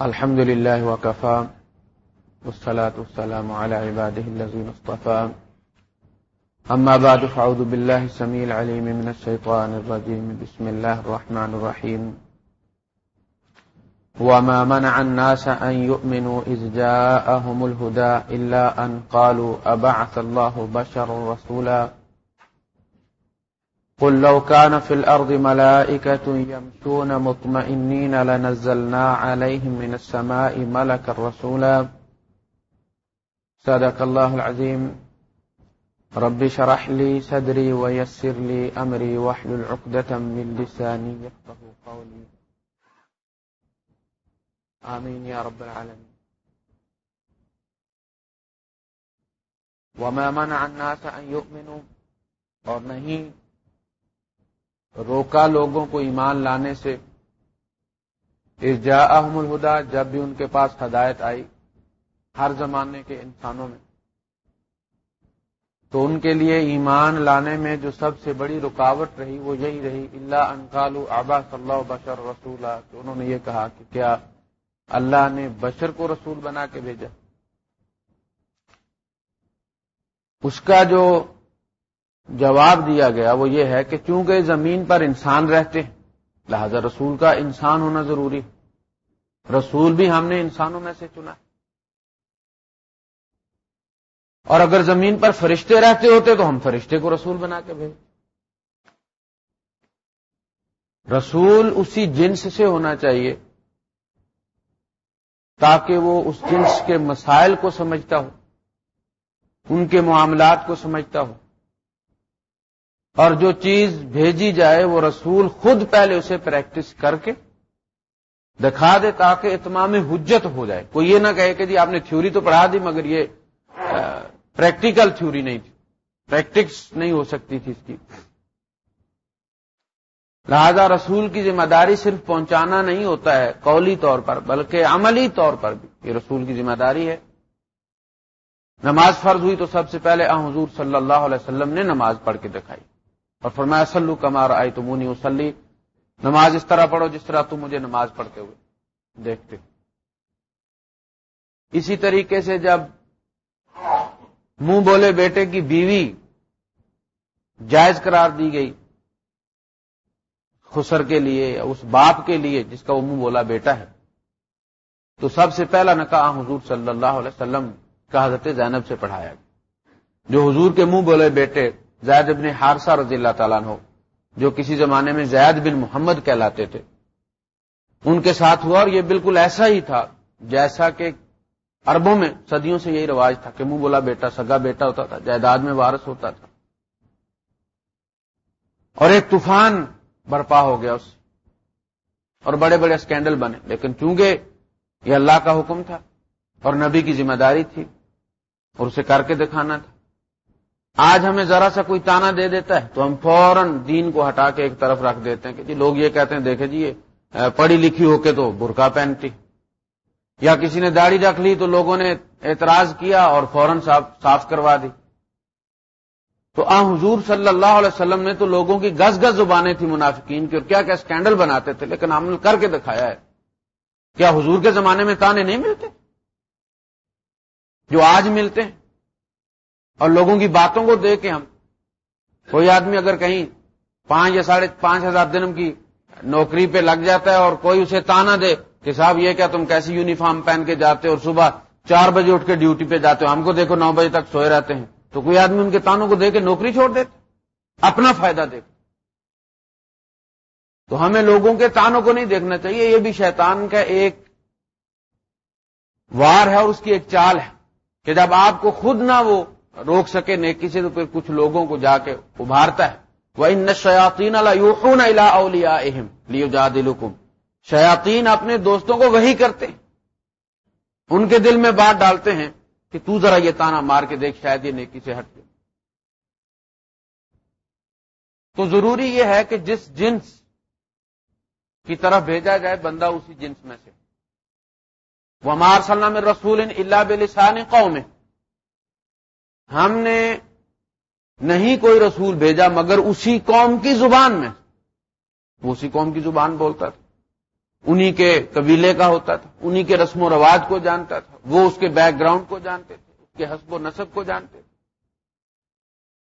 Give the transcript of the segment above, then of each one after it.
الحمد لله وكفى، والصلاة والسلام على عباده الذين اصطفى. أما بعد فعوذ بالله السميع العليم من الشيطان الرجيم. بسم الله الرحمن الرحيم. وما منع الناس أن يؤمنوا إذ جاءهم الهدى إلا أن قالوا أبعث الله بشر رسولا. قل لو كان في الأرض ملائكة يمشون مطمئنين لنزلنا عليهم من السماء ملك الرسولا صدق الله العظيم. رب شرح لي صدري ويسر لي أمري وحل العقدة من لساني يفقه قولي. آمين يا رب العالمين. وما منع الناس أن يؤمنوا اور نہیں روکا لوگوں کو ایمان لانے سے۔ ارجا احم الہدا، جب بھی ان کے پاس ہدایت آئی ہر زمانے کے انسانوں میں۔ تو ان کے لیے ایمان لانے میں جو سب سے بڑی رکاوٹ رہی وہ یہی رہی اللہ انکال آبا صلی اللہ بشر رسول تو انہوں نے یہ کہا کہ کیا اللہ نے بشر کو رسول بنا کے بھیجا؟ اس کا جو جواب دیا گیا وہ یہ ہے کہ چونکہ زمین پر انسان رہتے ہیں، لہذا رسول کا انسان ہونا ضروری ہے۔ رسول بھی ہم نے انسانوں میں سے چنا۔ اور اگر زمین پر فرشتے رہتے ہوتے تو ہم فرشتے کو رسول بنا کے بھیج رسول اسی جنس سے ہونا چاہیے تاکہ وہ اس جنس کے مسائل کو سمجھتا ہو، ان کے معاملات کو سمجھتا ہو۔ اور جو چیز بھیجی جائے وہ رسول خود پہلے اسے پریکٹس کر کے دکھا دے تاکہ اتمام حجت ہو جائے۔ کوئی یہ نہ کہے کہ جی آپ نے تھیوری تو پڑھا دی مگر یہ پریکٹیکل تھیوری نہیں تھی۔ پریکٹکس نہیں ہو سکتی تھی اس کی۔ لہذا رسول کی ذمہ داری صرف پہنچانا نہیں ہوتا ہے قولی طور پر، بلکہ عملی طور پر بھی۔ یہ رسول کی ذمہ داری ہے۔ نماز فرض ہوئی تو سب سے پہلے حضور صلی اللہ علیہ وسلم نے نماز پڑھ کے دکھائی۔ اور فرمایا سلو کمار آئی تمونی اسلی نماز اس طرح پڑھو جس طرح تم مجھے نماز پڑھتے ہوئے دیکھتے اسی طریقے سے جب منہ بولے بیٹے کی بیوی جائز قرار دی گئی خسر کے لیے یا اس باپ کے لیے جس کا وہ منہ بولا بیٹا ہے، تو سب سے پہلا نکاح حضور صلی اللہ علیہ وسلم کا حضرت زینب سے پڑھایا گیا۔ جو حضور کے منہ بولے بیٹے زید بن حارثہ رضی اللہ تعالیٰ ہو جو کسی زمانے میں زید بن محمد کہلاتے تھے۔ ان کے ساتھ ہوا اور یہ بالکل ایسا ہی تھا جیسا کہ اربوں میں صدیوں سے یہی رواج تھا کہ منہ بولا بیٹا، سگا بیٹا ہوتا تھا، جائیداد میں وارث ہوتا تھا۔ اور ایک طوفان برپا ہو گیا اس، اور بڑے بڑے اسکینڈل بنے۔ لیکن چونکہ یہ اللہ کا حکم تھا اور نبی کی ذمہ داری تھی، اور اسے کر کے دکھانا تھا آج ہمیں ذرا سا کوئی تانا دے دیتا ہے تو ہم فوراً دین کو ہٹا کے ایک طرف رکھ دیتے ہیں کہ جی لوگ یہ کہتے ہیں دیکھے جی پڑھی لکھی ہو کے تو برقع پہنتی یا کسی نے داڑھی رکھ لی تو لوگوں نے اعتراض کیا اور فوراً صاف کروا دی۔ تو آ، حضور صلی اللہ علیہ وسلم نے تو لوگوں کی گز گز زبانیں تھیں منافقین کی اور کیا کیا اسکینڈل بناتے تھے، لیکن عمل کر کے دکھایا ہے۔ کیا حضور کے زمانے میں تانے نہیں ملتے؟ جو آج ملتے ہیں۔ اور لوگوں کی باتوں کو دیکھ کے ہم۔ کوئی آدمی اگر کہیں پانچ یا ساڑھے پانچ ہزار دن کی نوکری پہ لگ جاتا ہے اور کوئی اسے تانا دے کہ صاحب یہ کیا تم کیسی یونیفارم پہن کے جاتے ہو اور صبح چار بجے اٹھ کے ڈیوٹی پہ جاتے ہو؟ ہم کو دیکھو نو بجے تک سوئے رہتے ہیں۔ تو کوئی آدمی ان کے تانوں کو دے کے نوکری چھوڑ دیتے، اپنا فائدہ دیکھ۔ تو ہمیں لوگوں کے تانوں کو نہیں دیکھنا چاہیے، یہ بھی شیطان کا ایک وار ہے اور اس کی ایک چال ہے کہ جب آپ کو خود نہ وہ روک سکے، نیکی سے، تو پھر کچھ لوگوں کو جا کے ابھارتا ہے۔ وہ ان شیاتین اولیا اہم لیو جا دلکم شیاتین اپنے دوستوں کو وہی کرتے ہیں۔ ان کے دل میں بات ڈالتے ہیں کہ تو ذرا یہ تانا مار کے دیکھ، شاید یہ نیکی سے ہٹ تو ضروری یہ ہے کہ جس جنس کی طرف بھیجا جائے، بندہ اسی جنس میں سے۔ وہ ہمار سلام رسول اللہ بلسان قوم ہم نے نہیں کوئی رسول بھیجا مگر اسی قوم کی زبان میں وہ اسی قوم کی زبان بولتا تھا۔ انہی کے قبیلے کا ہوتا تھا، انہی کے رسم و رواج کو جانتا تھا، وہ اس کے بیک گراؤنڈ کو جانتے تھے، اس کے حسب و نصب کو جانتے تھے۔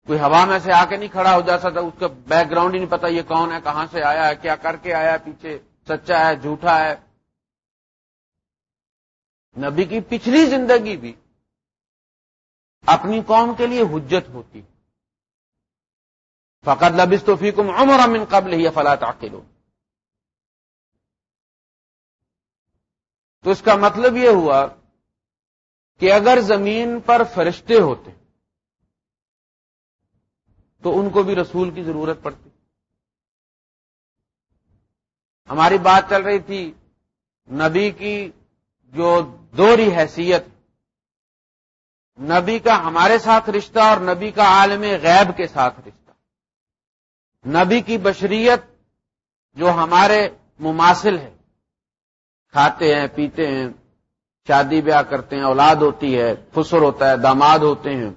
کوئی ہوا میں سے آ کے نہیں کھڑا ہو جاتا تھا، اس کا بیک گراؤنڈ ہی نہیں پتا یہ کون ہے، کہاں سے آیا ہے، کیا کر کے آیا ہے، پیچھے سچا ہے، جھوٹا ہے۔ نبی کی پچھلی زندگی بھی اپنی قوم کے لیے حجت ہوتی فقط لبس تو فیکم عمر امن قبل ہی فلا تعقلون۔ تو اس کا مطلب یہ ہوا کہ اگر زمین پر فرشتے ہوتے، تو ان کو بھی رسول کی ضرورت پڑتی۔ ہماری بات چل رہی تھی نبی کی جو دوری حیثیت نبی کا ہمارے ساتھ رشتہ اور نبی کا عالم غیب کے ساتھ رشتہ۔ نبی کی بشریت جو ہمارے مماثل ہے۔ کھاتے ہیں، پیتے ہیں، شادی بیاہ کرتے ہیں، اولاد ہوتی ہے فسر ہوتا ہے، داماد ہوتے ہیں۔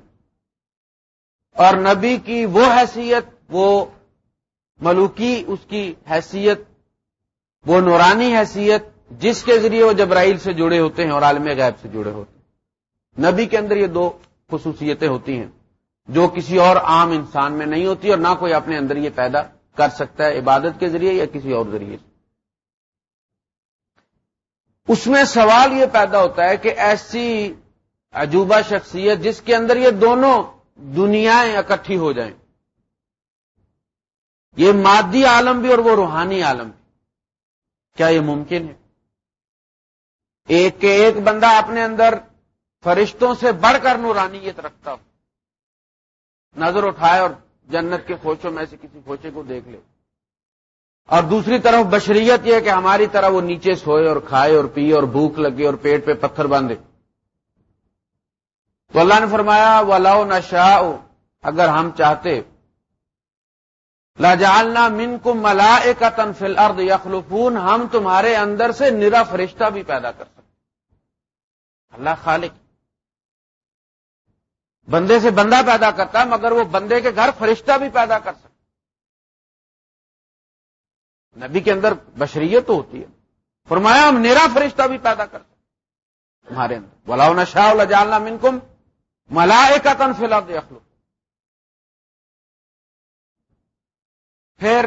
اور نبی کی وہ حیثیت، وہ ملوکی اس کی حیثیت، وہ نورانی حیثیت، جس کے ذریعے وہ جبرائیل سے جڑے ہوتے ہیں اور عالم غیب سے جڑے ہوتے ہیں۔ نبی کے اندر یہ دو خصوصیتیں ہوتی ہیں جو کسی اور عام انسان میں نہیں ہوتی اور نہ کوئی اپنے اندر یہ پیدا کر سکتا ہے عبادت کے ذریعے یا کسی اور ذریعے سے۔ اس میں سوال یہ پیدا ہوتا ہے کہ ایسی عجوبہ شخصیت جس کے اندر یہ دونوں دنیا اکٹھی ہو جائیں۔ یہ مادی عالم بھی اور وہ روحانی عالم بھی۔ کیا یہ ممکن ہے؟ ایک کے ایک بندہ اپنے اندر فرشتوں سے بڑھ کر نورانیت رکھتا ہو نظر اٹھائے اور جنت کے خوشوں میں سے کسی خوشے کو دیکھ لے۔ اور دوسری طرف بشریت یہ کہ ہماری طرح وہ نیچے سوئے اور کھائے اور پیے اور بھوک لگے اور پیٹ پہ پتھر باندھے۔ تو اللہ نے فرمایا وہ لاؤ اگر ہم چاہتے لاجالنا من کو ملا کا تنفل ارد یخلفون، ہم تمہارے اندر سے نرا فرشتہ بھی پیدا کر سکتے۔ اللہ خالق بندے سے بندہ پیدا کرتا ہے، مگر وہ بندے کے گھر فرشتہ بھی پیدا کر سکتا نبی کے اندر بشریت تو ہوتی ہے۔ فرمایا، ہم نیرا فرشتہ بھی پیدا کر سکتے تمہارے اندر۔ بلاؤ نہ شاہ جالنا من کم ملا کا تنفلا دیکھ لو پھر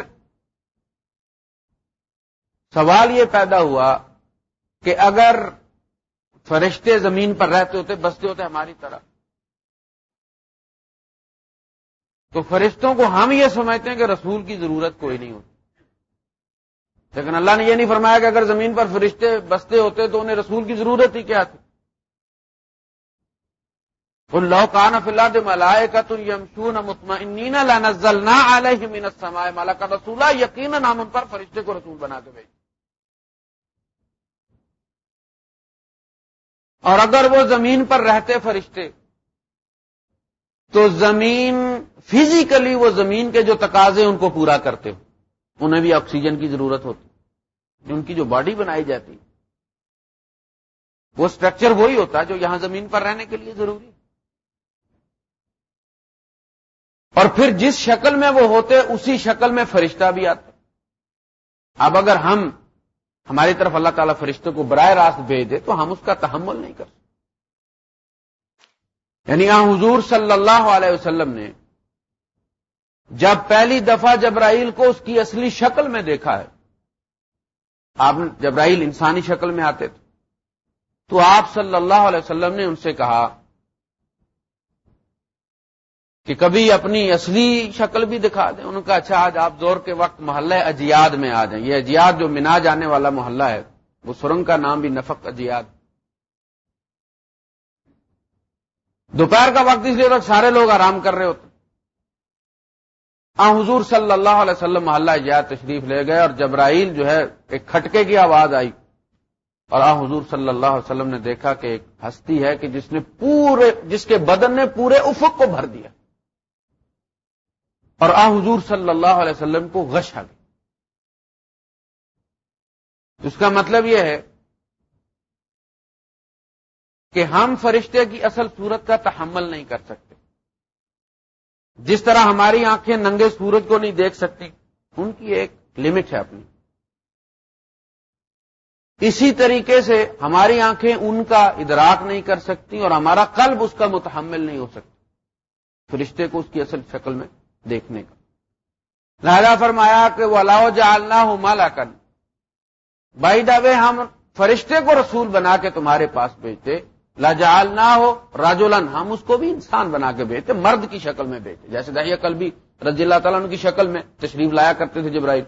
سوال یہ پیدا ہوا کہ اگر فرشتے زمین پر رہتے ہوتے، بستے ہوتے ہماری طرح تو فرشتوں کو ہم یہ سمجھتے ہیں کہ رسول کی ضرورت کوئی نہیں ہوتی۔ لیکن اللہ نے یہ نہیں فرمایا کہ اگر زمین پر فرشتے بستے ہوتے تو انہیں رسول کی ضرورت ہی کیا تھی۔ اللہ کان فلاد ملائے کا تو یمشون مطمئنین لنزلنا علیہ من السماء ملکا رسولا، یقینا ہم ان پر فرشتے کو رسول بنا کے بھیج اور اگر وہ زمین پر رہتے فرشتے، تو زمین فزیکلی وہ زمین کے جو تقاضے ان کو پورا کرتے ہو۔ انہیں بھی آکسیجن کی ضرورت ہوتی۔ ان کی جو باڈی بنائی جاتی۔ وہ اسٹرکچر وہی ہوتا جو یہاں زمین پر رہنے کے لیے ضروری۔ اور پھر جس شکل میں وہ ہوتے، اسی شکل میں فرشتہ بھی آتا اب اگر ہم، ہماری طرف اللہ تعالی فرشتوں کو براہ راست بھیج دے تو ہم اس کا تحمل نہیں کر سکتے۔ یعنی یہاں حضور صلی اللہ علیہ وسلم نے جب پہلی دفعہ جبرائیل کو اس کی اصلی شکل میں دیکھا ہے۔ آپ جبرائیل انسانی شکل میں آتے تھے۔ تو آپ صلی اللہ علیہ وسلم نے ان سے کہا کہ کبھی اپنی اصلی شکل بھی دکھا دیں۔ ان کا اچھا آج آپ زور کے وقت محلہ اجیاد میں آ جائیں۔ یہ اجیاد جو منا جانے والا محلہ ہے، وہ سرنگ کا نام بھی نفق اجیاد۔ دوپہر کا وقت اس لیے سارے لوگ آرام کر رہے ہوتے۔ آ، حضور صلی اللہ علیہ وسلم محلہ اجیاد تشریف لے گئے اور جبرائیل جو ہے ایک کھٹکے کی آواز آئی۔ اور آ، حضور صلی اللہ علیہ وسلم نے دیکھا کہ ایک ہستی ہے کہ جس نے پورے، جس کے بدن نے پورے افق کو بھر دیا۔ اور آ، حضور صلی اللہ علیہ وسلم کو غش آ گئی۔ اس کا مطلب یہ ہے کہ ہم فرشتے کی اصل صورت کا تحمل نہیں کر سکتے۔ جس طرح ہماری آنکھیں ننگے سورج کو نہیں دیکھ سکتی، ان کی ایک لمٹ ہے اپنی۔ اسی طریقے سے ہماری آنکھیں ان کا ادراک نہیں کر سکتی اور ہمارا قلب اس کا متحمل نہیں ہو سکتا، فرشتے کو اس کی اصل شکل میں دیکھنے کا۔ لہذا فرمایا کہ وہ اللہ جالنا ہو مالا کن بائی دا ہم فرشتے کو رسول بنا کے تمہارے پاس بھیجتے لاجال نہ ہو راجولن ہم اس کو بھی انسان بنا کے بھیجتے مرد کی شکل میں بھیجتے جیسے دہیا کل بھی رضی اللہ تعالیٰ کی شکل میں تشریف لایا کرتے تھے جبرائیل۔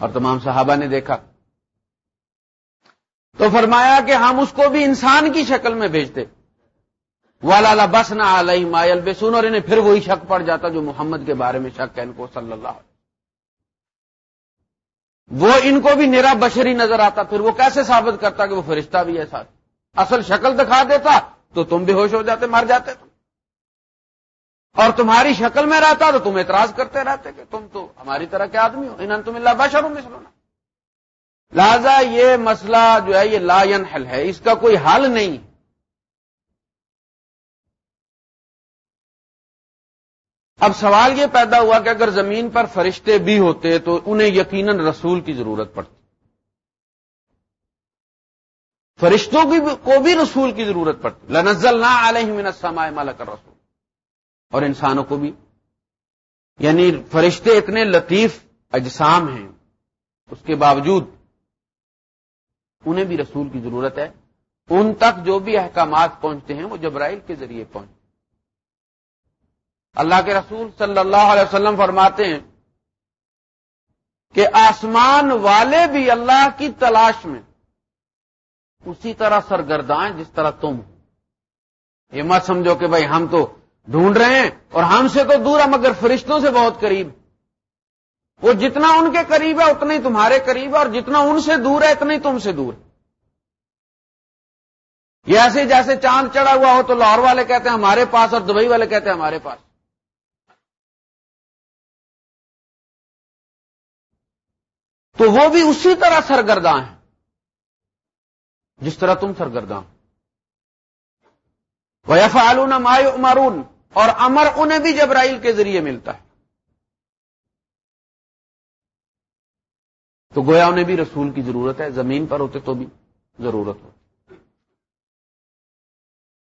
اور تمام صحابہ نے دیکھا۔ تو فرمایا کہ ہم اس کو بھی انسان کی شکل میں بھیجتے۔ والا بس نہ علیہ مائل بے سن اور انہیں پھر وہی شک پڑ جاتا جو محمد کے بارے میں شک ہے ان کو صلی اللہ علیہ وہ ان کو بھی نرا بشری نظر آتا، پھر وہ کیسے ثابت کرتا کہ وہ فرشتہ بھی ہے ساتھ؟ اصل شکل دکھا دیتا تو تم بھی ہوش ہو جاتے، مر جاتے تم۔ اور تمہاری شکل میں رہتا تو تم اعتراض کرتے رہتے کہ تم تو ہماری طرح کے آدمی ہو۔ ان تم اللہ بشر میں لہذا یہ مسئلہ جو ہے، یہ لا حل ہے۔ اس کا کوئی حل نہیں۔ اب سوال یہ پیدا ہوا کہ اگر زمین پر فرشتے بھی ہوتے تو انہیں یقیناً رسول کی ضرورت پڑتی۔ فرشتوں کی کو بھی رسول کی ضرورت پڑتی۔ لنزل نہ علیہ من السماء ملک رسول اور انسانوں کو بھی۔ یعنی فرشتے اتنے لطیف اجسام ہیں۔ اس کے باوجود انہیں بھی رسول کی ضرورت ہے۔ ان تک جو بھی احکامات پہنچتے ہیں، وہ جبرائیل کے ذریعے پہنچتے اللہ کے رسول صلی اللہ علیہ وسلم فرماتے ہیں کہ آسمان والے بھی اللہ کی تلاش میں اسی طرح سرگردائیں جس طرح تم۔ یہ مت سمجھو کہ بھائی ہم تو ڈھونڈ رہے ہیں اور ہم سے تو دور ہے مگر فرشتوں سے بہت قریب۔ وہ جتنا ان کے قریب ہے اتنا ہی تمہارے قریب ہے اور جتنا ان سے دور ہے اتنا ہی تم سے دور۔ ہے یہ ایسے جیسے چاند چڑھا ہوا ہو تو لاہور والے کہتے ہیں ہمارے پاس اور دبئی والے کہتے ہیں ہمارے پاس۔ تو وہ بھی اسی طرح سرگرداں ہیں جس طرح تم سرگرداں۔ ویف آلون مایو امارون اور امر انہیں بھی جبرائیل کے ذریعے ملتا ہے۔ تو گویا انہیں بھی رسول کی ضرورت ہے، زمین پر ہوتے تو بھی ضرورت ہو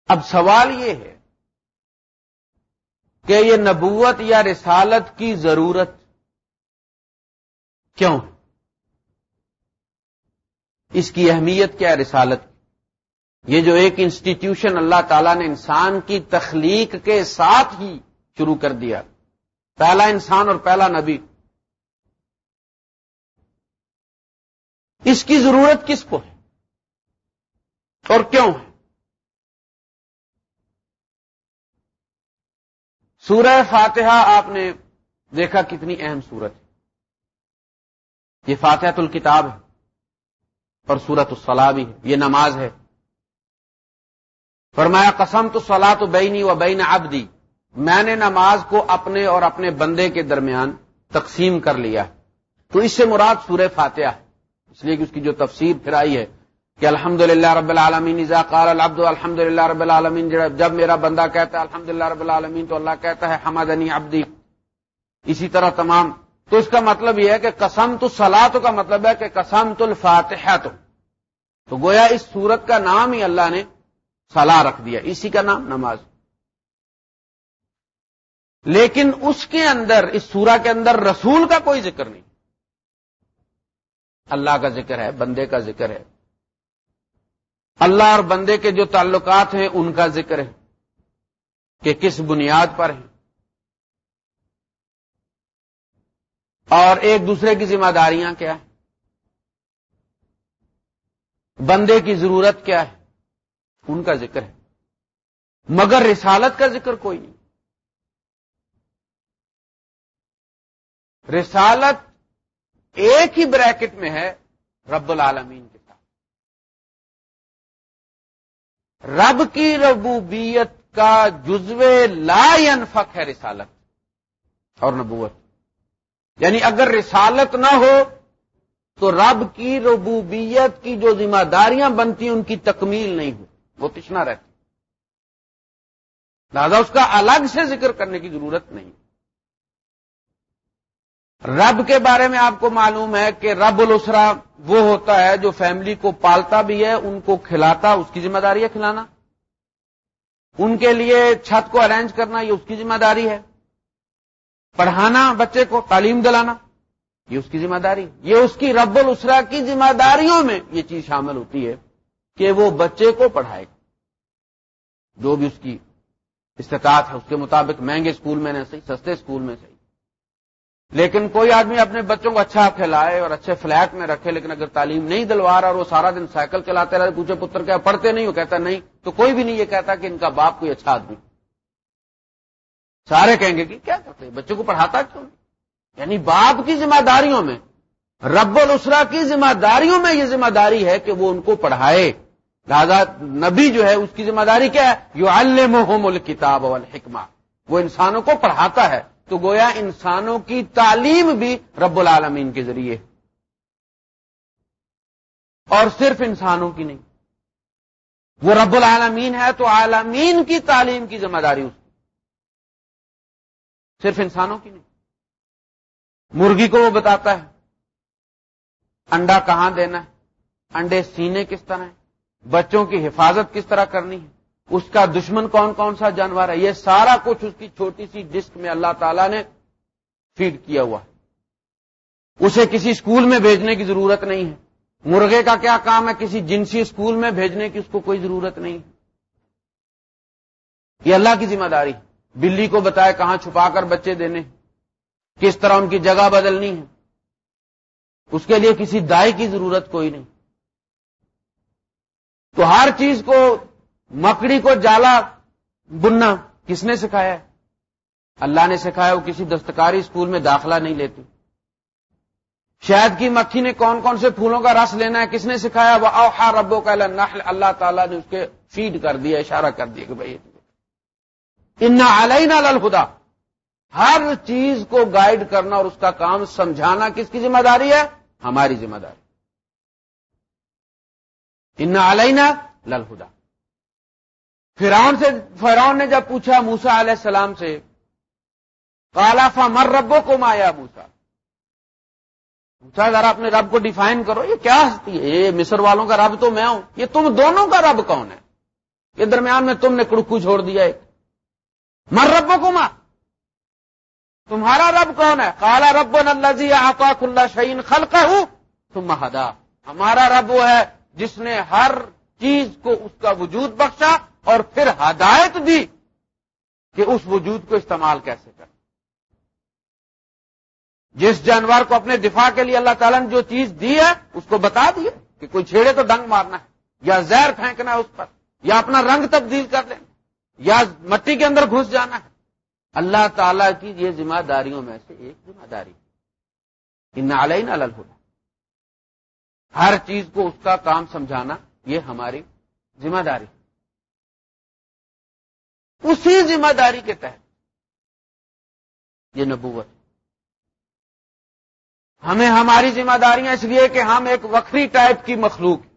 اب سوال یہ ہے کہ یہ نبوت یا رسالت کی ضرورت کیوں ہے؟ اس کی اہمیت کیا رسالت یہ جو ایک انسٹیٹیوشن اللہ تعالیٰ نے انسان کی تخلیق کے ساتھ ہی شروع کر دیا۔ پہلا انسان اور پہلا نبی۔ اس کی ضرورت کس کو ہے؟ اور کیوں ہے؟ سورہ فاتحہ آپ نے دیکھا کتنی اہم صورت ہے۔ یہ فاتحت الکتاب ہے۔ اور سورت الصلاح بھی ہے، یہ نماز ہے۔ فرمایا قسم تو سلا تو بینی و بین ابدی میں نے نماز کو اپنے اور اپنے بندے کے درمیان تقسیم کر لیا۔ تو اس سے مراد سورہ فاتحہ ہے۔ اس لیے کہ اس کی جو تفسیر پھر آئی ہے کہ الحمد للہ رب العالمین قال العبد الحمد للہ رب العالمین جب میرا بندہ کہتا ہے الحمد للہ رب العالمین تو اللہ کہتا ہے حمدنی عبدی۔ اسی طرح تمام تو اس کا مطلب یہ ہے کہ قسم تو سلاد کا مطلب ہے کہ قسم تو الفاتحہ تو گویا اس سورت کا نام ہی اللہ نے سلا رکھ دیا، اسی کا نام نماز. لیکن اس کے اندر، اس سورہ کے اندر رسول کا کوئی ذکر نہیں. اللہ کا ذکر ہے، بندے کا ذکر ہے. اللہ اور بندے کے جو تعلقات ہیں، ان کا ذکر ہے کہ کس بنیاد پر ہیں. اور ایک دوسرے کی ذمہ داریاں کیا ہیں؟ بندے کی ضرورت کیا ہے؟ ان کا ذکر ہے۔ مگر رسالت کا ذکر کوئی نہیں۔ رسالت ایک ہی بریکٹ میں ہے رب العالمین کے ساتھ۔ رب کی ربوبیت کا جزو لا ينفق ہے رسالت اور نبوت۔ یعنی اگر رسالت نہ ہو تو رب کی ربوبیت کی جو ذمہ داریاں بنتی ان کی تکمیل نہیں ہو۔ وہ تشنا رہتی۔ لہذا اس کا الگ سے ذکر کرنے کی ضرورت نہیں۔ رب کے بارے میں آپ کو معلوم ہے کہ رب الاسرا وہ ہوتا ہے جو فیملی کو پالتا بھی ہے، ان کو کھلاتا، اس کی ذمہ داری ہے کھلانا۔ ان کے لیے چھت کو ارینج کرنا، یہ اس کی ذمہ داری ہے۔ پڑھانا، بچے کو تعلیم دلانا، یہ اس کی ذمہ داری۔ یہ اس کی رب الاسرا کی ذمہ داریوں میں یہ چیز شامل ہوتی ہے کہ وہ بچے کو پڑھائے۔ جو بھی اس کی استطاعت ہے، اس کے مطابق مہنگے اسکول میں نہ صحیح، سستے اسکول میں صحیح۔ لیکن کوئی آدمی اپنے بچوں کو اچھا کھلائے اور اچھے فلیٹ میں رکھے، لیکن اگر تعلیم نہیں دلوا رہا اور وہ سارا دن سائیکل چلاتے رہے، پوچھے پتر کیا پڑھتے نہیں، وہ کہتا نہیں۔ تو کوئی بھی نہیں یہ کہتا کہ ان کا باپ کوئی اچھا آدمی سارے کہیں گے کہ کیا کرتے بچوں کو پڑھاتا کیوں نہیں؟ یعنی باپ کی ذمہ داریوں میں، رب الاسرا کی ذمہ داریوں میں یہ ذمہ داری ہے کہ وہ ان کو پڑھائے۔ لہذا نبی جو ہے، اس کی ذمہ داری کیا ہے؟ یو الکتاب والحکمہ۔ وہ انسانوں کو پڑھاتا ہے۔ تو گویا انسانوں کی تعلیم بھی رب العالمین کے ذریعے۔ اور صرف انسانوں کی نہیں۔ وہ رب العالمین ہے تو عالمین کی تعلیم کی ذمہ داری اس صرف انسانوں کی نہیں۔ مرغی کو وہ بتاتا ہے، انڈا کہاں دینا ہے؟ انڈے سینے کس طرح ہیں؟ بچوں کی حفاظت کس طرح کرنی ہے؟ اس کا دشمن کون کون سا جانور ہے؟ یہ سارا کچھ اس کی چھوٹی سی ڈسک میں اللہ تعالی نے فیڈ کیا ہوا ہے۔ اسے کسی اسکول میں بھیجنے کی ضرورت نہیں ہے۔ مرغے کا کیا کام ہے؟ کسی جنسی اسکول میں بھیجنے کی اس کو کوئی ضرورت نہیں ہے۔ یہ اللہ کی ذمہ داری بلی کو بتائے کہاں چھپا کر بچے دینے کس طرح ان کی جگہ بدلنی ہے؟ اس کے لیے کسی دائی کی ضرورت کوئی نہیں۔ تو ہر چیز کو، مکڑی کو جالا بننا کس نے سکھایا؟ ہے اللہ نے سکھایا، وہ کسی دستکاری اسکول میں داخلہ نہیں لیتی شہد کی مکھی نے کون کون سے پھولوں کا رس لینا ہے، کس نے سکھایا؟ وہ اوہا ربو کا اللہ تعالیٰ نے اس کے فیڈ کر دیا، اشارہ کر دیا کہ بھائی ان علین الخدا ہر چیز کو گائیڈ کرنا اور اس کا کام سمجھانا کس کی ذمہ داری ہے؟ ہماری ذمہ داری۔ ان علینا للہدا فرعون سے فرعون نے جب پوچھا موسا علیہ السلام سے کالا فا مر ربو کو مایا موسا پوچھا ذرا اپنے رب کو ڈیفائن کرو، یہ کیا ہستی ہے؟ یہ مصر والوں کا رب تو میں ہوں۔ یہ تم دونوں کا رب کون ہے؟ یہ درمیان میں تم نے کڑکو چھوڑ دیا ایک مر ربو کو ماں تمہارا رب کون ہے؟ کالا رب اللہ جی آپا کھلا شعین خلق ہوں تم مہدا ہمارا رب وہ ہے جس نے ہر چیز کو اس کا وجود بخشا اور پھر ہدایت دی کہ اس وجود کو استعمال کیسے کر جس جانور کو اپنے دفاع کے لیے اللہ تعالیٰ نے جو چیز دی ہے، اس کو بتا دیا کہ کوئی چھیڑے تو ڈنگ مارنا ہے، یا زہر پھینکنا ہے اس پر، یا اپنا رنگ تبدیل کر لینا یا مٹی کے اندر گھس جانا ہے۔ اللہ تعالی کی یہ ذمہ داریوں میں سے ایک ذمہ داری۔ کہ نالئی نہ ہر چیز کو اس کا کام سمجھانا یہ ہماری ذمہ داری۔ اسی ذمہ داری کے تحت یہ نبوت۔ ہمیں ہماری ذمہ داریاں اس لیے کہ ہم ایک وکری ٹائپ کی مخلوق۔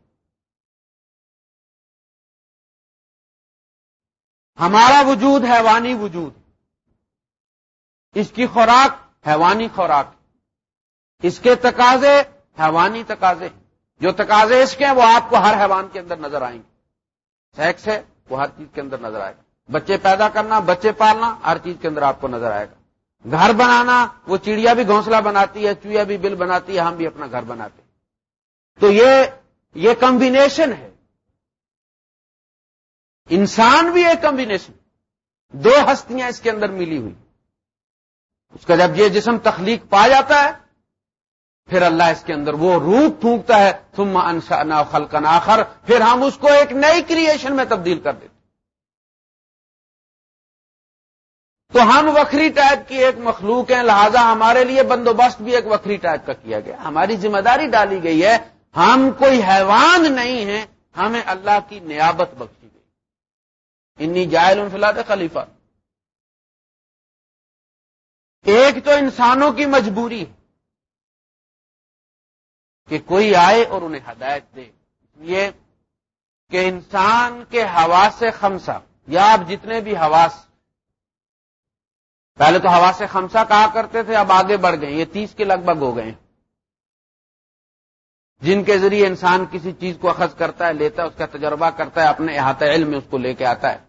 ہمارا وجود حیوانی وجود اس کی خوراک حیوانی خوراک اس کے تقاضے حیوانی تقاضے جو تقاضے اس کے ہیں، وہ آپ کو ہر حیوان کے اندر نظر آئیں گے۔ سیکس ہے، وہ ہر چیز کے اندر نظر آئے گا۔ بچے پیدا کرنا، بچے پالنا، ہر چیز کے اندر آپ کو نظر آئے گا۔ گھر بنانا، وہ چڑیا بھی گھونسلہ بناتی ہے چویا بھی بل بناتی ہے، ہم بھی اپنا گھر بناتے ہیں۔ تو یہ یہ کمبینیشن ہے۔ انسان بھی ایک کمبینیشن دو ہستیاں اس کے اندر ملی ہوئی. اس کا جب یہ جسم تخلیق پا جاتا ہے، پھر اللہ اس کے اندر وہ روح پھونکتا ہے، ثم انشانا خلقن آخر، پھر ہم اس کو ایک نئی کریشن میں تبدیل کر دیتے تو ہم وکری ٹائپ کی ایک مخلوق ہیں، لہذا ہمارے لیے بندوبست بھی ایک وکری ٹائپ کا کیا گیا. ہماری ذمہ داری ڈالی گئی ہے، ہم کوئی حیوان نہیں ہیں، ہمیں اللہ کی نیابت بخشی انی جائل فلاد خلیفہ۔ ایک تو انسانوں کی مجبوری ہے کہ کوئی آئے اور انہیں ہدایت دے۔ یہ کہ انسان کے حواس خمسہ، یا آپ جتنے بھی حواس، پہلے تو ہوا سے خمسہ کہا کرتے تھے، اب آگے بڑھ گئے یہ تیس کے لگ بھگ ہو گئے جن کے ذریعے انسان کسی چیز کو اخذ کرتا ہے، لیتا ہے، اس کا تجربہ کرتا ہے، اپنے احاطہ علم میں اس کو لے کے آتا ہے۔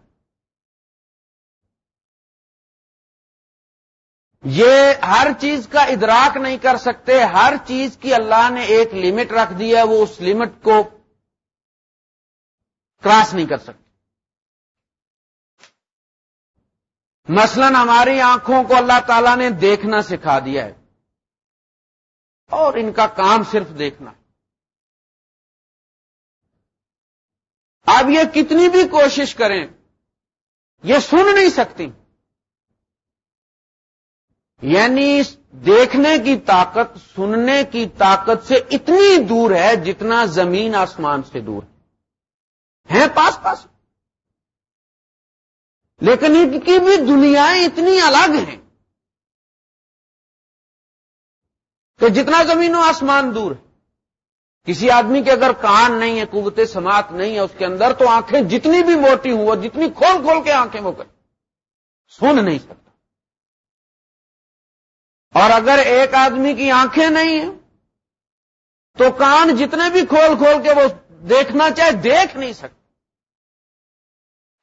یہ ہر چیز کا ادراک نہیں کر سکتے، ہر چیز کی اللہ نے ایک لمٹ رکھ دی ہے، وہ اس لمٹ کو کراس نہیں کر سکتے۔ مثلا ہماری آنکھوں کو اللہ تعالی نے دیکھنا سکھا دیا ہے، اور ان کا کام صرف دیکھنا۔ اب یہ کتنی بھی کوشش کریں، یہ سن نہیں سکتی۔ یعنی دیکھنے کی طاقت، سننے کی طاقت سے اتنی دور ہے جتنا زمین آسمان سے دور ہے۔ پاس پاس۔ لیکن ان کی بھی دنیا اتنی الگ ہیں کہ جتنا زمین و آسمان دور ہے۔ کسی آدمی کے اگر کان نہیں ہے، قوت سماعت نہیں ہے، اس کے اندر تو آنکھیں جتنی بھی موٹی ہوں، وہ جتنی کھول کھول کے آنکھیں وہ کریں۔ سن نہیں سکتا اور اگر ایک آدمی کی آنکھیں نہیں ہیں، تو کان جتنے بھی کھول کھول کے وہ دیکھنا چاہے، دیکھ نہیں سکتے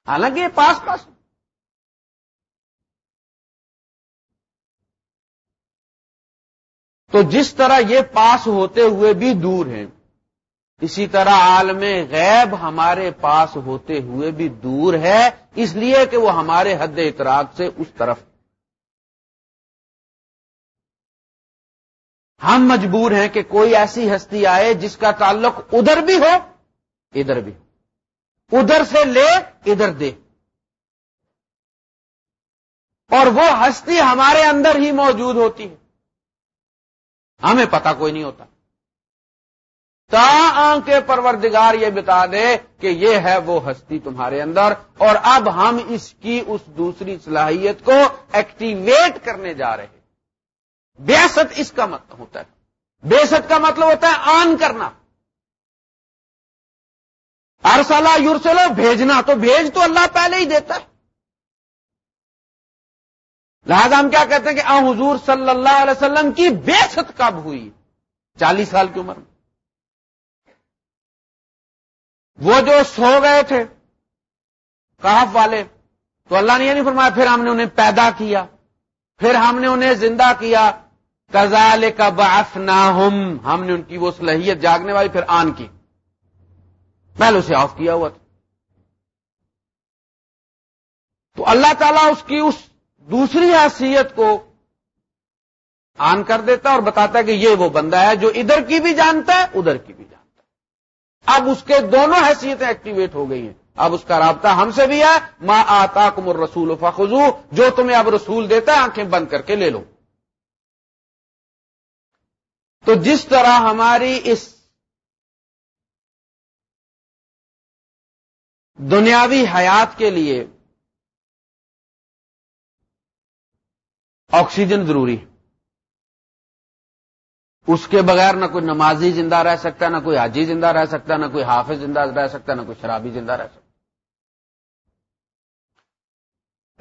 حالانکہ یہ پاس پاس۔ تو جس طرح یہ پاس ہوتے ہوئے بھی دور ہیں، اسی طرح عالم غیب ہمارے پاس ہوتے ہوئے بھی دور ہے، اس لیے کہ وہ ہمارے حد اطراق سے اس طرف ہم مجبور ہیں کہ کوئی ایسی ہستی آئے جس کا تعلق ادھر بھی ہو، ادھر بھی۔ ہو ادھر سے لے، ادھر دے۔ اور وہ ہستی ہمارے اندر ہی موجود ہوتی ہے۔ ہمیں پتا کوئی نہیں ہوتا۔ تا آنکھ پروردگار یہ بتا دے کہ یہ ہے وہ ہستی تمہارے اندر، اور اب ہم اس کی اس دوسری صلاحیت کو ایکٹیویٹ کرنے جا رہے ہیں۔ بیست اس کا مطلب ہوتا ہے۔ بیست کا مطلب ہوتا ہے آن کرنا۔ ارسلہ یورسلو بھیجنا۔ تو بھیج تو اللہ پہلے ہی دیتا ہے۔ لہذا ہم کیا کہتے ہیں کہ آ حضور صلی اللہ علیہ وسلم کی بیست کب ہوئی؟ چالیس سال کی عمر میں۔ وہ جو سو گئے تھے کاف والے، تو اللہ نے یہ نہیں فرمایا، پھر ہم نے انہیں پیدا کیا۔ پھر ہم نے انہیں زندہ کیا۔ کزال کا باف ہم نے ان کی وہ صلاحیت جاگنے والی پھر آن کی۔ پہلے اسے آف کیا ہوا تھا۔ تو اللہ تعالیٰ اس کی اس دوسری حیثیت کو آن کر دیتا اور بتاتا ہے کہ یہ وہ بندہ ہے جو ادھر کی بھی جانتا ہے، ادھر کی بھی جانتا ہے۔ اب اس کے دونوں حیثیتیں ایکٹیویٹ ہو گئی ہیں۔ اب اس کا رابطہ ہم سے بھی ہے ماں آتا کمر رسول فخو جو تمہیں اب رسول دیتا ہے، آنکھیں بند کر کے لے لو۔ تو جس طرح ہماری اس دنیاوی حیات کے لیے آکسیجن ضروری اس کے بغیر نہ کوئی نمازی زندہ رہ سکتا، نہ کوئی حاجی زندہ رہ سکتا، نہ کوئی حافظ زندہ رہ سکتا، نہ کوئی شرابی زندہ رہ سکتا۔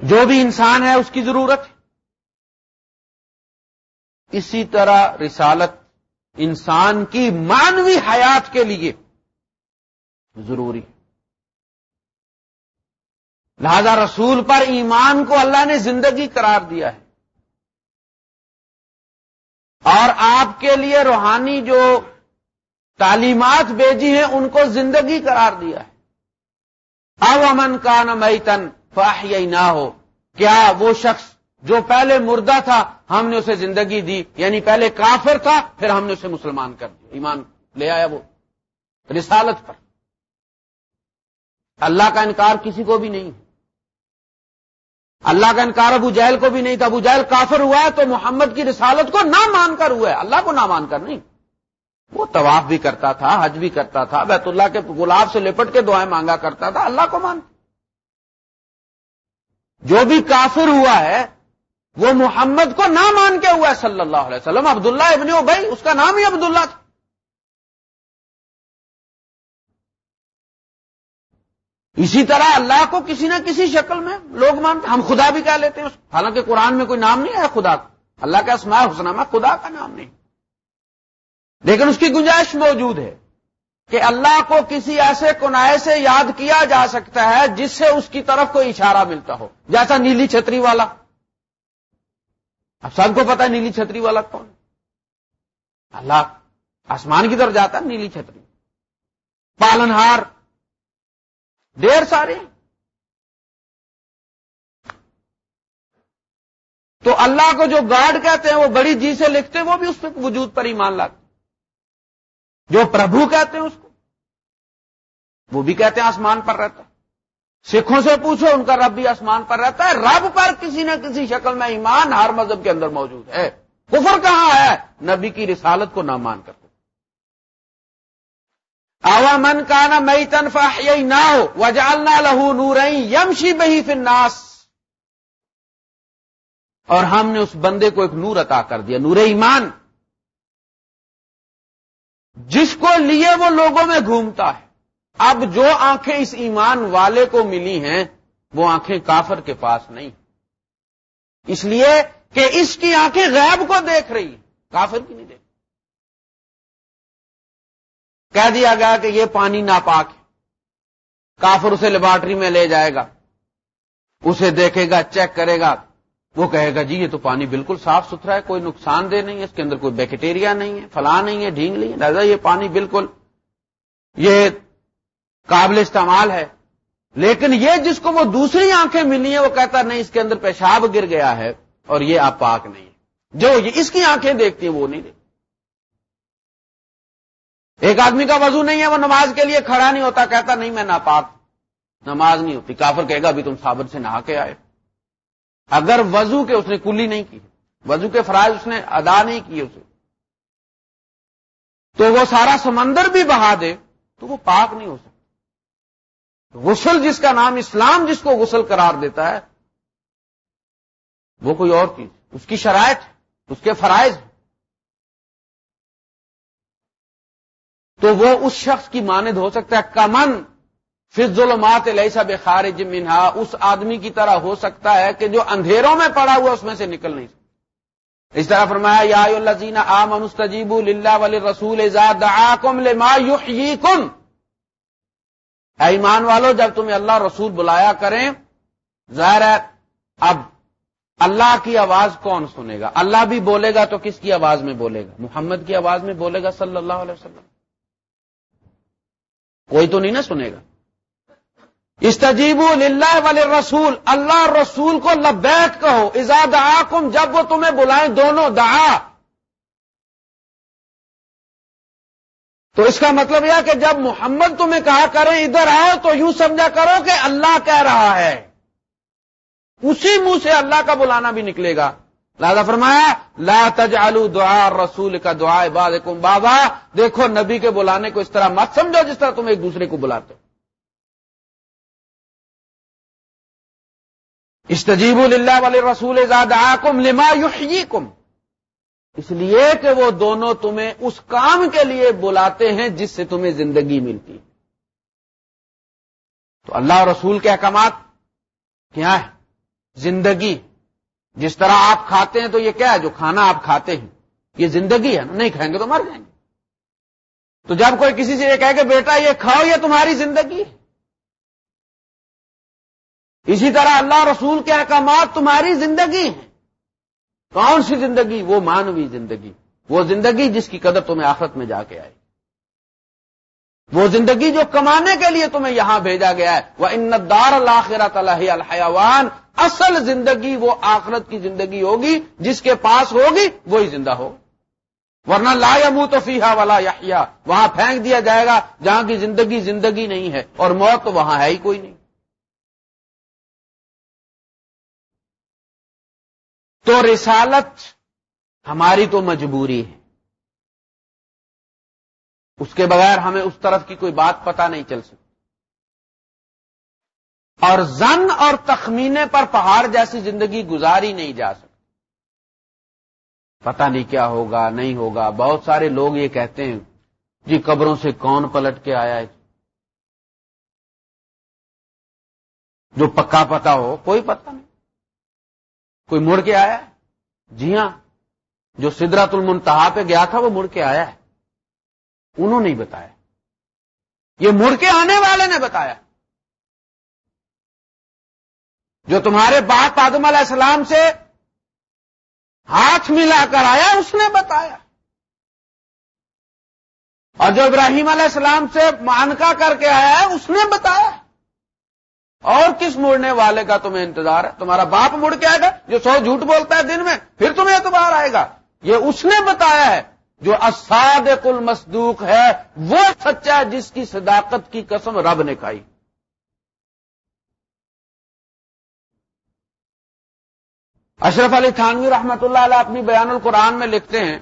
جو بھی انسان ہے، اس کی ضرورت اسی طرح رسالت انسان کی مانوی حیات کے لیے ضروری لہذا رسول پر ایمان کو اللہ نے زندگی قرار دیا ہے۔ اور آپ کے لیے روحانی جو تعلیمات بیجی ہیں، ان کو زندگی قرار دیا ہے۔ اب امن کا نمتن فاہ نہ ہو کیا وہ شخص جو پہلے مردہ تھا، ہم نے اسے زندگی دی یعنی پہلے کافر تھا، پھر ہم نے اسے مسلمان کر دیا۔ ایمان لے آیا وہ، رسالت پر۔ اللہ کا انکار کسی کو بھی نہیں۔ اللہ کا انکار ابو جہل کو بھی نہیں تھا۔ ابو جہل کافر ہوا ہے تو محمد کی رسالت کو نہ مان کر ہوا ہے اللہ کو نہ مان کر نہیں۔ وہ طواف بھی کرتا تھا، حج بھی کرتا تھا، بیت اللہ کے گلاب سے لپٹ کے دعائیں مانگا کرتا تھا، اللہ کو مان جو بھی کافر ہوا ہے وہ محمد کو نہ مان کے ہوا ہے صلی اللہ علیہ وسلم۔ عبداللہ ابن بھائی اس کا نام ہی عبداللہ تھا۔ اسی طرح اللہ کو کسی نہ کسی شکل میں لوگ مانتے، ہم خدا بھی کہہ لیتے ہیں حالانکہ قرآن میں کوئی نام نہیں ہے خدا کا۔ اللہ کا اسماء حسنہ میں خدا کا نام نہیں۔ لیکن اس کی گنجائش موجود ہے کہ اللہ کو کسی ایسے کنائے سے یاد کیا جا سکتا ہے جس سے اس کی طرف کوئی اشارہ ملتا ہو۔ جیسا نیلی چھتری والا۔ اب سب کو پتا ہے نیلی چھتری والا کون اللہ آسمان کی طرف جاتا ہے نیلی چھتری۔ پالنہار۔ ڈیر سارے۔ تو اللہ کو جو گارڈ کہتے ہیں، وہ بڑی جی سے لکھتے ہیں، وہ بھی اس پہ وجود پر ایمان لاتے جو پربھو کہتے ہیں اس کو، وہ بھی کہتے ہیں آسمان پر رہتا ہے۔ سکھوں سے پوچھو، ان کا رب بھی آسمان پر رہتا ہے۔ رب پر کسی نہ کسی شکل میں ایمان ہر مذہب کے اندر موجود ہے۔ کفر کہاں ہے؟ نبی کی رسالت کو نہ مان کر۔ آوا من کا نا مئی تنفا یہی نہ ہو وجالنا لہو نور یمشی بہی فناس اور ہم نے اس بندے کو ایک نور عطا کر دیا، نور ایمان۔ جس کو لیے وہ لوگوں میں گھومتا ہے۔ اب جو آنکھیں اس ایمان والے کو ملی ہیں، وہ آنکھیں کافر کے پاس نہیں۔ اس لیے کہ اس کی آنکھیں غیب کو دیکھ رہی ہیں، کافر کی نہیں دیکھ کہہ دیا گیا کہ یہ پانی ناپاک ہے۔ کافر اسے لیبارٹری میں لے جائے گا۔ اسے دیکھے گا، چیک کرے گا۔ وہ کہے گا جی یہ تو پانی بالکل صاف ستھرا ہے، کوئی نقصان دہ نہیں ہے، اس کے اندر کوئی بیکٹیریا نہیں ہے، فلاں نہیں ہے، ڈھینگ نہیں ہے، لہٰذا یہ پانی بالکل، یہ قابل استعمال ہے۔ لیکن یہ جس کو وہ دوسری آنکھیں ملی ہیں، وہ کہتا نہیں، اس کے اندر پیشاب گر گیا ہے اور یہ آپ پاک نہیں ہے جو یہ اس کی آنکھیں دیکھتی ہیں، وہ نہیں دیکھتی۔ ایک آدمی کا وضو نہیں ہے، وہ نماز کے لیے کھڑا نہیں ہوتا، کہتا نہیں، میں ناپاک نماز نہیں ہوتی۔ کافر کہے گا، ابھی تم صابر سے نہا کے آئے۔ اگر وضو کے اس نے کلی نہیں کی، وضو کے فرائض اس نے ادا نہیں کیے اسے، تو وہ سارا سمندر بھی بہا دے، تو وہ پاک نہیں ہو سکتا۔ غسل جس کا نام اسلام جس کو غسل قرار دیتا ہے، وہ کوئی اور چیز اس کی شرائط، اس کے فرائض۔ تو وہ اس شخص کی مانند ہو سکتا ہے، کمن فض ظلمات لیسا بے خارج منہا۔ اس آدمی کی طرح ہو سکتا ہے کہ جو اندھیروں میں پڑا ہوا اس میں سے نکل نہیں سکتا۔ اس طرح فرمایا، یا اللہ آ منستجیب اللہ ولی رسول کم ایمان والو، جب تمہیں اللہ رسول بلایا کریں، ظاہر ہے، اب اللہ کی آواز کون سنے گا؟ اللہ بھی بولے گا تو کس کی آواز میں بولے گا؟ محمد کی آواز میں بولے گا صلی اللہ علیہ وسلم۔ کوئی تو نہیں نا سنے گا۔ استجیب اللہ والے رسول اللہ رسول کو لبیک کہو ازاد آکم جب وہ تمہیں بلائیں، دونوں دعا۔ تو اس کا مطلب یہ کہ جب محمد تمہیں کہا کریں ادھر آؤ تو یوں سمجھا کرو کہ اللہ کہہ رہا ہے۔ اسی منہ سے اللہ کا بلانا بھی نکلے گا۔ لہذا فرمایا، لا تجعلوا دعا رسول کا دعا عباد بابا۔ دیکھو، نبی کے بلانے کو اس طرح مت سمجھو جس طرح تم ایک دوسرے کو بلاتے استجیب اللہ والے رسول آکم لما یحییکم۔ اس لیے کہ وہ دونوں تمہیں اس کام کے لیے بلاتے ہیں جس سے تمہیں زندگی ملتی تو اللہ رسول کے احکامات کیا ہے زندگی۔ جس طرح آپ کھاتے ہیں تو یہ کیا ہے؟ جو کھانا آپ کھاتے ہیں، یہ زندگی ہے نا؟ نہیں کھائیں گے تو مر جائیں گے۔ تو جب کوئی کسی سے یہ کہے کہ بیٹا یہ کھاؤ، یہ تمہاری زندگی ہے۔ اسی طرح اللہ رسول کے احکامات تمہاری زندگی ہیں۔ کون سی زندگی؟ وہ مانوی زندگی۔ وہ زندگی جس کی قدر تمہیں آخرت میں جا کے آئے وہ زندگی جو کمانے کے لیے تمہیں یہاں بھیجا گیا ہے۔ وہ اندار الآخرت الحیوان اصل زندگی وہ آخرت کی زندگی ہوگی، جس کے پاس ہوگی، وہی زندہ ہو۔ ورنہ لا منہ تو فیحا والا یا وہاں پھینک دیا جائے گا، جہاں کی زندگی زندگی نہیں ہے اور موت تو وہاں ہے ہی کوئی نہیں۔ تو رسالت ہماری تو مجبوری ہے۔ اس کے بغیر ہمیں اس طرف کی کوئی بات پتا نہیں چل سکتی۔ اور زن اور تخمینے پر پہاڑ جیسی زندگی گزاری نہیں جا سکتی۔ پتہ نہیں کیا ہوگا، نہیں ہوگا۔ بہت سارے لوگ یہ کہتے ہیں جی قبروں سے کون پلٹ کے آیا ہے؟ جو پکا پتا ہو، کوئی پتہ نہیں۔ کوئی مڑ کے آیا؟ جی ہاں جو سدرات المنتہا پہ گیا تھا وہ مڑ کے آیا ہے۔ انہوں نے بتایا۔ یہ مڑ کے آنے والے نے بتایا۔ جو تمہارے باپ آدم علیہ السلام سے ہاتھ ملا کر آیا، اس نے بتایا۔ اور جو ابراہیم علیہ السلام سے مانکا کر کے آیا ہے، اس نے بتایا۔ اور کس مڑنے والے کا تمہیں انتظار ہے؟ تمہارا باپ مڑ کے آئے گا، جو سو جھوٹ بولتا ہے دن میں، پھر تمہیں اعتبار آئے گا۔ یہ اس نے بتایا ہے جو اساد کل مسدوق ہے، وہ سچا ہے جس کی صداقت کی قسم رب نے کھائی۔ اشرف علی تھانوی رحمت اللہ علیہ اپنی بیان القرآن میں لکھتے ہیں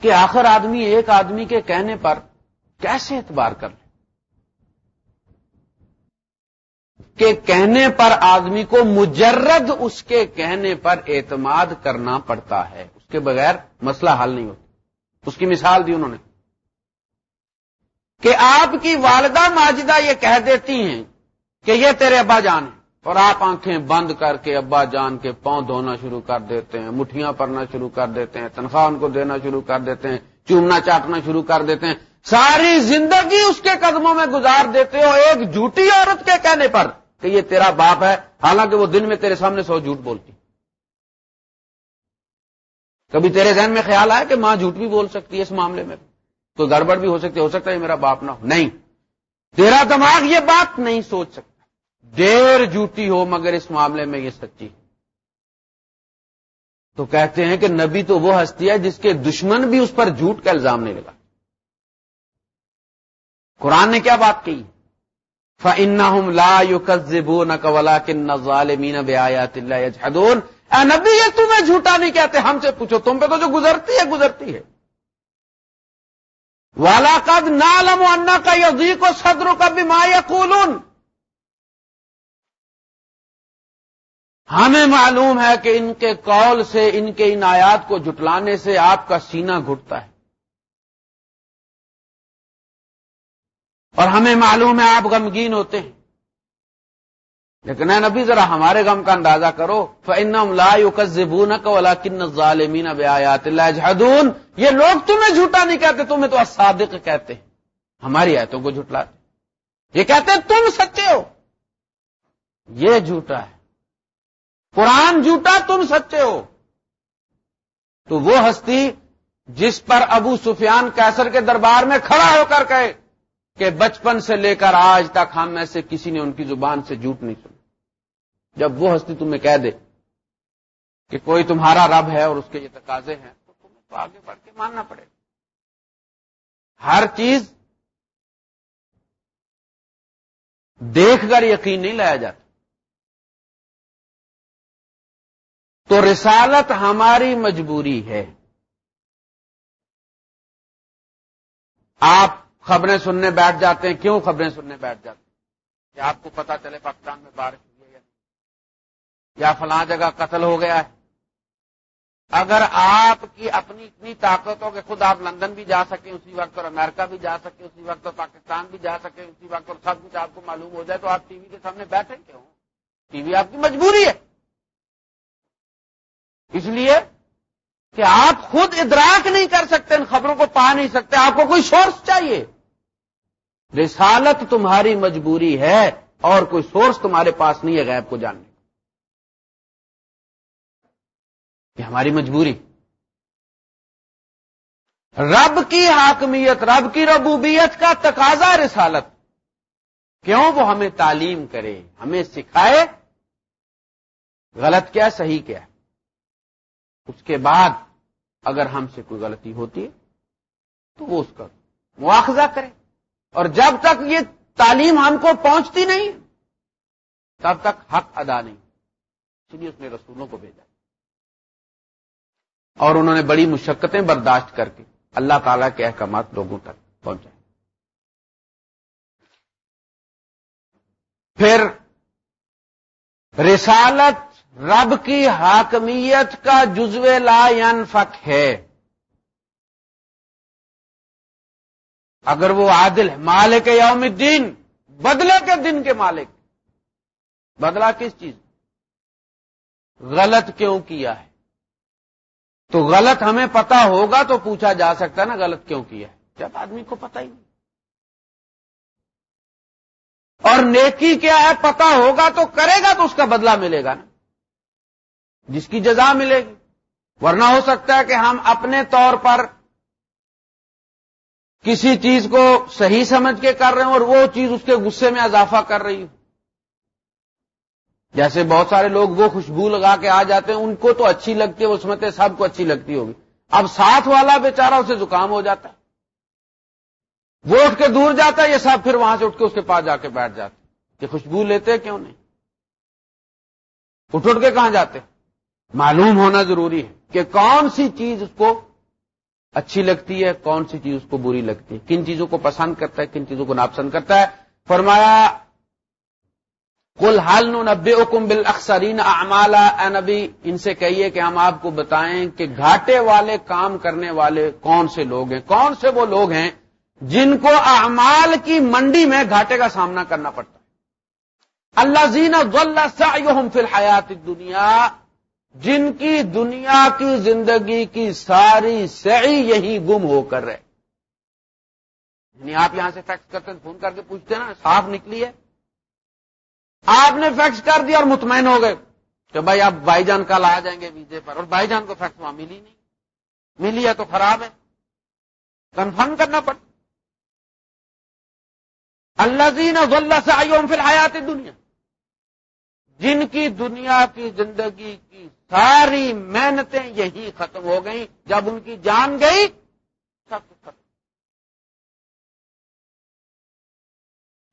کہ آخر آدمی ایک آدمی کے کہنے پر کیسے اعتبار کر لے؟ کہ کہنے پر آدمی کو مجرد اس کے کہنے پر اعتماد کرنا پڑتا ہے۔ اس کے بغیر مسئلہ حل نہیں ہوتا۔ اس کی مثال دی انہوں نے کہ آپ کی والدہ ماجدہ یہ کہہ دیتی ہیں کہ یہ تیرے ابا جان ہیں اور آپ آنکھیں بند کر کے ابا جان کے پاؤں دھونا شروع کر دیتے ہیں، مٹھیاں پڑنا شروع کر دیتے ہیں، تنخواہ ان کو دینا شروع کر دیتے ہیں، چومنا چاٹنا شروع کر دیتے ہیں۔ ساری زندگی اس کے قدموں میں گزار دیتے ہو ایک جھوٹی عورت کے کہنے پر۔ کہ یہ تیرا باپ ہے، حالانکہ وہ دن میں تیرے سامنے سو جھوٹ بولتی۔ کبھی تیرے ذہن میں خیال آیا کہ ماں جھوٹ بھی بول سکتی ہے اس معاملے میں؟ کوئی گڑبڑ بھی ہو سکتی ہو سکتا ہے میرا باپ نہ ہو۔ نہیں۔ تیرا دماغ یہ بات نہیں سوچ سکتا۔ دیر جھوٹی ہو مگر اس معاملے میں یہ سچی۔ تو کہتے ہیں کہ نبی تو وہ ہستی ہے جس کے دشمن بھی اس پر جھوٹ کا الزام نہیں لگا۔ قرآن نے کیا بات کی فَإِنَّهُمْ لَا يُكَذِّبُونَكَ وَلَكِنَّ الظَّالِمِينَ بِآيَاتِ اللَّهِ يَجْحَدُونَ۔ اے نبی، یہ تمہیں جھوٹا نہیں کہتے، ہم سے پوچھو، تم پہ تو جو گزرتی ہے گزرتی ہے۔ والا قد نالم انا کا یزیق و صدر کا بھی ہمیں معلوم ہے کہ ان کے قول سے، ان کے ان آیات کو جٹلانے سے آپ کا سینہ گھٹتا ہے۔ اور ہمیں معلوم ہے آپ غمگین ہوتے ہیں۔ لیکن اے نبی ذرا ہمارے غم کا اندازہ کرو۔ کن ظالمین بیات اللہ جہدون یہ لوگ تمہیں جھوٹا نہیں کہتے، تمہیں تو صادق کہتے ہیں۔ ہماری آیتوں کو جھٹلاتے یہ کہتے ہیں، تم سچے ہو۔ یہ جھوٹا ہے۔ قرآن جھوٹا، تم سچے ہو۔ تو وہ ہستی جس پر ابو سفیان کیسر کے دربار میں کھڑا ہو کر کہے کہ بچپن سے لے کر آج تک ہم میں سے کسی نے ان کی زبان سے جھوٹ نہیں سنا۔ جب وہ ہستی تمہیں کہہ دے کہ کوئی تمہارا رب ہے اور اس کے یہ تقاضے ہیں، تو تمہیں تو آگے بڑھ کے ماننا پڑے گا۔ ہر چیز دیکھ کر یقین نہیں لایا جاتا۔ تو رسالت ہماری مجبوری ہے۔ آپ خبریں سننے بیٹھ جاتے ہیں۔ کیوں خبریں سننے بیٹھ جاتے ہیں؟ کہ آپ کو پتا چلے پاکستان میں بارش ہوئی ہے یا فلاں جگہ قتل ہو گیا ہے؟ اگر آپ کی اپنی اتنی طاقت ہو کہ خود آپ لندن بھی جا سکیں اسی وقت اور امریکہ بھی جا سکیں اسی وقت اور پاکستان بھی جا سکیں اسی وقت اور سب کچھ آپ کو معلوم ہو جائے تو آپ ٹی وی کے سامنے بیٹھیں کیوں؟ ٹی وی آپ کی مجبوری ہے۔ اس لیے کہ آپ خود ادراک نہیں کر سکتے، ان خبروں کو پا نہیں سکتے۔ آپ کو کوئی سورس چاہیے۔ رسالت تمہاری مجبوری ہے اور کوئی سورس تمہارے پاس نہیں ہے غیب کو جاننے یہ ہماری مجبوری۔ رب کی حاکمیت، رب کی ربوبیت کا تقاضا رسالت۔ کیوں وہ ہمیں تعلیم کرے، ہمیں سکھائے؟ غلط کیا، صحیح کیا؟ اس کے بعد اگر ہم سے کوئی غلطی ہوتی ہے تو وہ اس کا مواخذہ کرے۔ اور جب تک یہ تعلیم ہم کو پہنچتی نہیں، تب تک حق ادا نہیں۔ اس لیے اس نے رسولوں کو بھیجا۔ اور انہوں نے بڑی مشقتیں برداشت کر کے اللہ تعالی کے احکامات لوگوں تک پہنچائے۔ پھر رسالت رب کی حاکمیت کا جزو لا ینفق ہے۔ اگر وہ عادل ہے، مالک یوم الدین، بدلے کے دن کے مالک۔ بدلا کس چیز؟ غلط کیوں کیا ہے؟ تو غلط ہمیں پتا ہوگا تو پوچھا جا سکتا ہے نا غلط کیوں کیا ہے؟ جب آدمی کو پتا ہی نہیں۔ اور نیکی کیا ہے؟ پتا ہوگا تو کرے گا تو اس کا بدلہ ملے گا نا۔ جس کی جزا ملے گی۔ ورنہ ہو سکتا ہے کہ ہم اپنے طور پر کسی چیز کو صحیح سمجھ کے کر رہے ہیں اور وہ چیز اس کے غصے میں اضافہ کر رہی ہوں۔ جیسے بہت سارے لوگ وہ خوشبو لگا کے آ جاتے ہیں، ان کو تو اچھی لگتی ہے وہ سمجھتے سب کو اچھی لگتی ہوگی۔ اب ساتھ والا بیچارہ اسے زکام ہو جاتا ہے۔ وہ اٹھ کے دور جاتا ہے، یہ سب پھر وہاں سے اٹھ کے اس کے پاس جا کے بیٹھ جاتے کہ خوشبو لیتے کیوں نہیں؟ اٹھ اٹھ کے کہاں جاتے معلوم ہونا ضروری ہے کہ کون سی چیز اس کو اچھی لگتی ہے، کون سی چیز اس کو بری لگتی ہے؟ کن چیزوں کو پسند کرتا ہے، کن چیزوں کو ناپسند کرتا ہے؟ فرمایا کل حال نبے حکم بل اکثرین نبی، ان سے کہیے کہ ہم آپ کو بتائیں کہ گھاٹے والے، کام کرنے والے کون سے لوگ ہیں؟ کون سے وہ لوگ ہیں جن کو اعمال کی منڈی میں گھاٹے کا سامنا کرنا پڑتا ہے؟ اللہ زین فی الحیات دنیا جن کی دنیا کی زندگی کی ساری سعی یہی گم ہو کر رہے یعنی آپ یہاں سے فیکس کرتے ہیں فون کر کے پوچھتے ہیں نا، صاف نکلی ہے۔ آپ نے فیکس کر دیا اور مطمئن ہو گئے۔ کہ بھائی آپ بھائی جان کل آ جائیں گے ویزے پر اور بھائی جان کو فیکس وہاں ملی نہیں۔ ملی ہے تو خراب ہے۔ کنفرم کرنا پڑتا۔ اللہ زین اللہ سے آئی پھر حیات دنیا جن کی دنیا کی زندگی کی ساری محنتیں یہی ختم ہو گئیں۔ جب ان کی جان گئی، سب کچھ ختم۔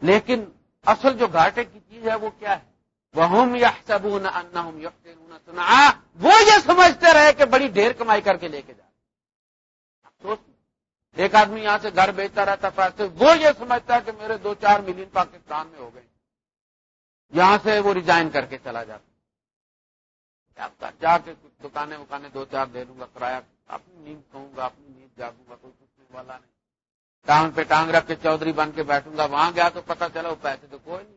لیکن اصل جو گھاٹے کی چیز ہے، وہ کیا ہے؟ وہ ہوم یا سب سنا وہ یہ سمجھتے رہے کہ بڑی ڈھیر کمائی کر کے لے کے جا ایک آدمی یہاں سے گھر بیچتا رہتا پیسے وہ یہ سمجھتا ہے کہ میرے دو چار ملین پاکستان میں ہو گئے۔ یہاں سے وہ ریزائن کر کے چلا جاتا۔ جا کے کچھ دکانیں وکانے دو چار دے دوں گا، کرایہ اپنی نیند کہوں گا، اپنی نیند جاگوں گا، کوئی پوچھنے والا نہیں۔ ٹانگ پہ ٹانگ رکھ کے چودھری بن کے بیٹھوں گا، وہاں گیا تو پتا چلا وہ پیسے تو کوئی نہیں۔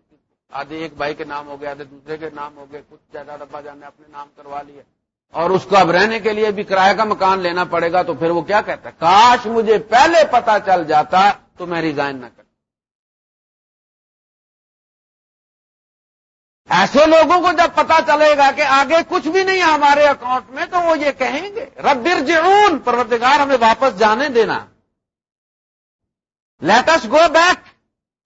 آدھے ایک بھائی کے نام ہو گیا آدھے دوسرے کے نام ہو گئے، کچھ جائیداد ابا جان نے اپنے نام کروا لیے۔ اور اس کو اب رہنے کے لیے بھی کرایہ کا مکان لینا پڑے گا تو پھر وہ کیا کہتا ہے؟ کاش مجھے پہلے پتا چل جاتا تو میں ریزائن نہ کرتا۔ ایسے لوگوں کو جب پتا چلے گا کہ آگے کچھ بھی نہیں ہمارے اکاؤنٹ میں، تو وہ یہ کہیں گے ربر جرون پروردگار ہمیں واپس جانے دینا۔ لیٹس گو بیک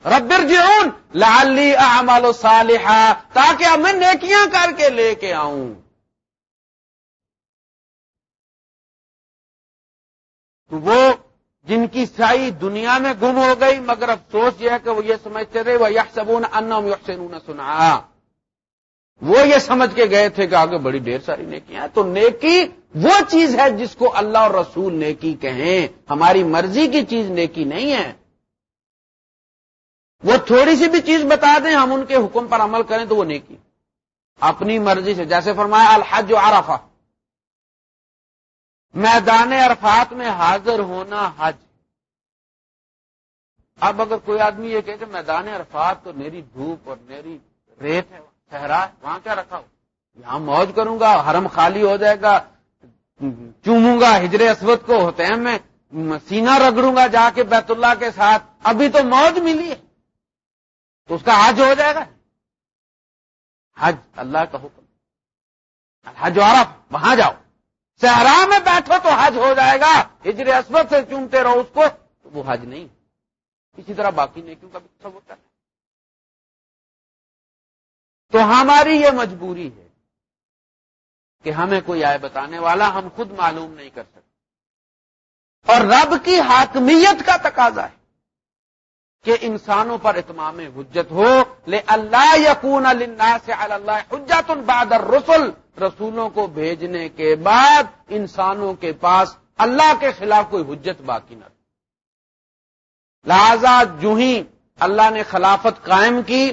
ربر جرون لالی اعمال صالحہ تاکہ میں نیکیاں کر کے لے کے آؤں۔ تو وہ جن کی سائی دنیا میں گم ہو گئی، مگر افسوس یہ ہے کہ وہ یہ سمجھتے رہے وہ یک سبون ان سنا وہ یہ سمجھ کے گئے تھے کہ آگے بڑی ڈھیر ساری نیکیاں تو نیکی وہ چیز ہے جس کو اللہ اور رسول نیکی کہیں۔ ہماری مرضی کی چیز نیکی نہیں ہے۔ وہ تھوڑی سی بھی چیز بتا دیں، ہم ان کے حکم پر عمل کریں تو وہ نیکی۔ اپنی مرضی سے، جیسے فرمایا، الحج و عرفہ۔ میدان عرفات میں حاضر ہونا حج۔ اب اگر کوئی آدمی یہ کہ میدان عرفات تو میری دھوپ اور میری ریت ہے۔ وہاں کیا رکھا ہو؟ یہاں موج کروں گا، حرم خالی ہو جائے گا، چوموں گا، ہجر اسود کو ہوتے ہیں میں سینا رگڑوں گا جا کے بیت اللہ کے ساتھ۔ ابھی تو موج ملی ہے۔ تو اس کا حج ہو جائے گا۔ حج، اللہ کا حکم۔ حج عرف، وہاں جاؤ۔ صحرا میں بیٹھو تو حج ہو جائے گا۔ ہجر اسود سے چومتے رہو اس کو تو وہ حج نہیں۔ اسی طرح باقی نہیں کیوں کبھی سب ہوتا ہے۔ تو ہماری یہ مجبوری ہے کہ ہمیں کوئی آئے بتانے والا ہم خود معلوم نہیں کر سکتے۔ اور رب کی حاکمیت کا تقاضا ہے کہ انسانوں پر اتمام حجت ہو۔ لے اللہ یقون سے اللہ حجت الباد رسول رسولوں کو بھیجنے کے بعد انسانوں کے پاس اللہ کے خلاف کوئی حجت باقی نہ لہذا جو ہی اللہ نے خلافت قائم کی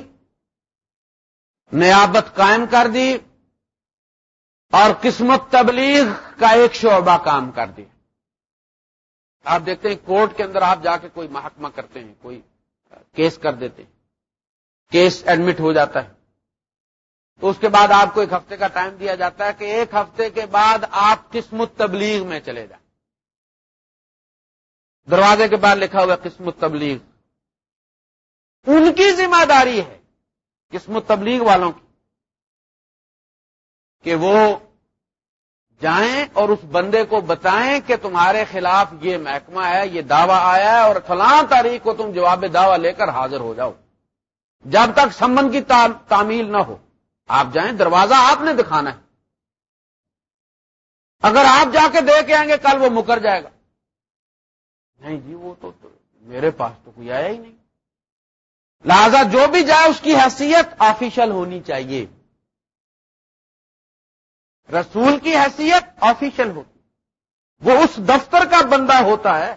نیابت قائم کر دی اور قسمت تبلیغ کا ایک شعبہ کام کر دیا آپ دیکھتے ہیں کورٹ کے اندر آپ جا کے کوئی محکمہ کرتے ہیں، کوئی کیس کر دیتے ہیں، کیس ایڈمٹ ہو جاتا ہے۔ تو اس کے بعد آپ کو ایک ہفتے کا ٹائم دیا جاتا ہے کہ ایک ہفتے کے بعد آپ قسمت تبلیغ میں چلے جائیں۔ دروازے کے بعد لکھا ہوا قسمت تبلیغ۔ ان کی ذمہ داری ہے۔ قسمت تبلیغ والوں کی، کہ وہ جائیں اور اس بندے کو بتائیں کہ تمہارے خلاف یہ محکمہ ہے، یہ دعویٰ آیا ہے اور فلاں تاریخ کو تم جواب دعویٰ لے کر حاضر ہو جاؤ۔ جب تک سمن کی تعمیل نہ ہو، آپ جائیں، دروازہ آپ نے دکھانا ہے۔ اگر آپ جا کے دے کے آئیں گے، کل وہ مکر جائے گا۔ نہیں جی وہ تو میرے پاس تو کوئی آیا ہی نہیں۔ لہذا جو بھی جائے اس کی حیثیت آفیشل ہونی چاہیے۔ رسول کی حیثیت آفیشل ہوتی وہ اس دفتر کا بندہ ہوتا ہے۔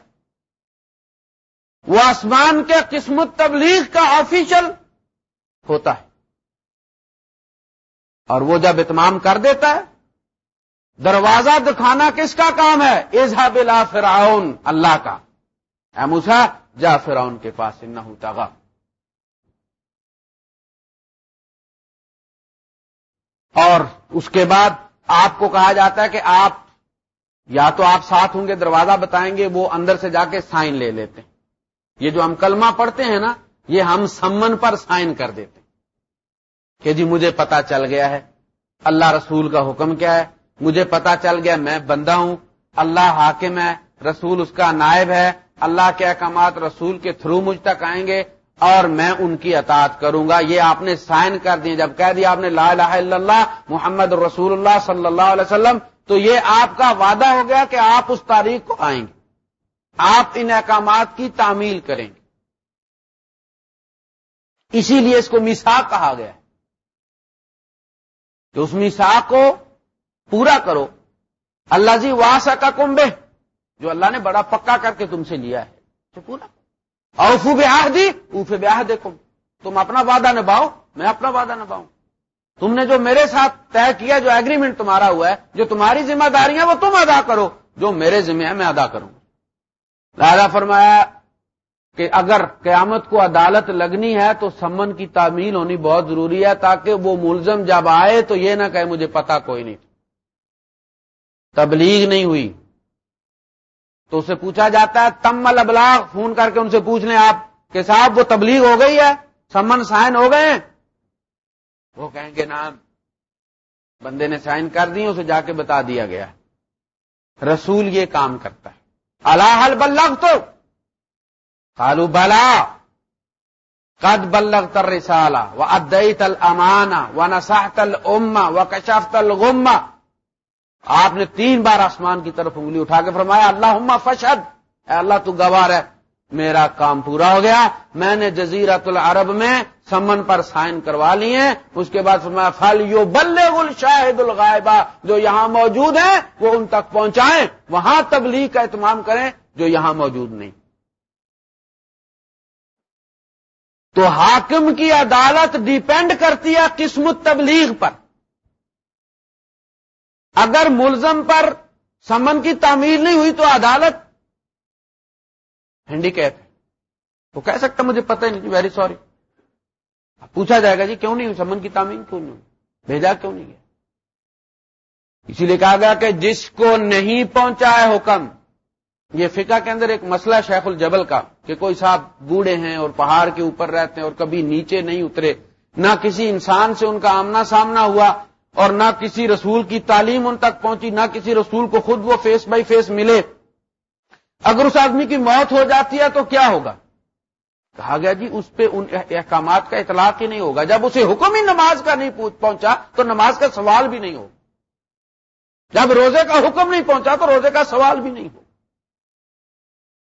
وہ آسمان کے قسمت تبلیغ کا آفیشل ہوتا ہے۔ اور وہ جب اتمام کر دیتا ہے، دروازہ دکھانا کس کا کام ہے؟ ایزا بلا فراؤن اللہ کا۔ اے موسا جا فراؤن کے پاس نہ ہوتا اور اس کے بعد آپ کو کہا جاتا ہے کہ آپ یا تو آپ ساتھ ہوں گے، دروازہ بتائیں گے، وہ اندر سے جا کے سائن لے لیتے ہیں۔ یہ جو ہم کلمہ پڑھتے ہیں نا، یہ ہم سمن پر سائن کر دیتے ہیں۔ کہ جی مجھے پتا چل گیا ہے۔ اللہ رسول کا حکم کیا ہے؟ مجھے پتا چل گیا، میں بندہ ہوں۔ اللہ حاکم ہے، رسول اس کا نائب ہے۔ اللہ کے احکامات رسول کے تھرو مجھ تک آئیں گے۔ اور میں ان کی اطاعت کروں گا۔ یہ آپ نے سائن کر دیے جب کہہ دیا آپ نے لا الہ الا اللہ، محمد رسول اللہ صلی اللہ علیہ وسلم، تو یہ آپ کا وعدہ ہو گیا کہ آپ اس تاریخ کو آئیں گے۔ آپ ان احکامات کی تعمیل کریں گے۔ اسی لیے اس کو میساک کہا گیا ہے۔ کہ اس میساک کو پورا کرو۔ اللہ جی واسا کا کمبے جو اللہ نے بڑا پکا کر کے تم سے لیا ہے تو پورا اوفو بیاہ دی اوفے بیاہ دیکھو تم اپنا وعدہ نبھاؤ، میں اپنا وعدہ نبھاؤں۔ تم نے جو میرے ساتھ طے کیا، جو ایگریمنٹ تمہارا ہوا ہے، جو تمہاری ذمہ داریاں وہ تم ادا کرو۔ جو میرے ذمہ ہے، میں ادا کروں لہذا فرمایا کہ اگر قیامت کو عدالت لگنی ہے، تو سمن کی تعمیل ہونی بہت ضروری ہے، تاکہ وہ ملزم جب آئے تو یہ نہ کہے مجھے پتا کوئی نہیں۔ تبلیغ نہیں ہوئی۔ تو اسے پوچھا جاتا ہے، تم ابلاغ فون کر کے ان سے پوچھ لیں آپ کہ صاحب وہ تبلیغ ہو گئی ہے، سمن سائن ہو گئے ہیں۔ وہ کہیں گے نا بندے نے سائن کر دی، اسے جا کے بتا دیا گیا۔ رسول یہ کام کرتا ہے۔ اللہ بلغ تو خالو بلا۔ قد بلغ تر رسالہ و ادئی تل امانا و نسا تل اما و کشاف تل آپ نے تین بار آسمان کی طرف انگلی اٹھا کے فرمایا اللہ فشد اے اللہ، تو گوار ہے۔ میرا کام پورا ہو گیا۔ میں نے جزیرت العرب میں سمن پر سائن کروا لی ہیں۔ اس کے بعد فرمایا فل یو بلے گل شاہد الغائبہ جو یہاں موجود ہیں، وہ ان تک پہنچائیں۔ وہاں تبلیغ کا اہتمام کریں، جو یہاں موجود نہیں۔ تو حاکم کی عدالت ڈیپینڈ کرتی ہے قسمت تبلیغ پر۔ اگر ملزم پر سمن کی تعمیر نہیں ہوئی تو عدالت ہینڈی کیپ ہے۔ وہ کہہ سکتا مجھے پتہ ہی نہیں ویری سوری پوچھا جائے گا جی کیوں نہیں سمن کی تعمیر کیوں نہیں بھیجا کیوں نہیں گیا؟ اسی لیے کہا گیا کہ جس کو نہیں پہنچا ہے حکم، یہ فقہ کے اندر ایک مسئلہ شیخ الجبل کا، کہ کوئی صاحب بوڑھے ہیں اور پہاڑ کے اوپر رہتے ہیں اور کبھی نیچے نہیں اترے، نہ کسی انسان سے ان کا آمنا سامنا ہوا اور نہ کسی رسول کی تعلیم ان تک پہنچی، نہ کسی رسول کو خود وہ فیس بائی فیس ملے۔ اگر اس آدمی کی موت ہو جاتی ہے تو کیا ہوگا؟ کہا گیا جی اس پہ ان احکامات کا اطلاق ہی نہیں ہوگا۔ جب اسے حکم ہی نماز کا نہیں پہنچا، تو نماز کا سوال بھی نہیں ہوگا۔ جب روزے کا حکم نہیں پہنچا، تو روزے کا سوال بھی نہیں ہوگا۔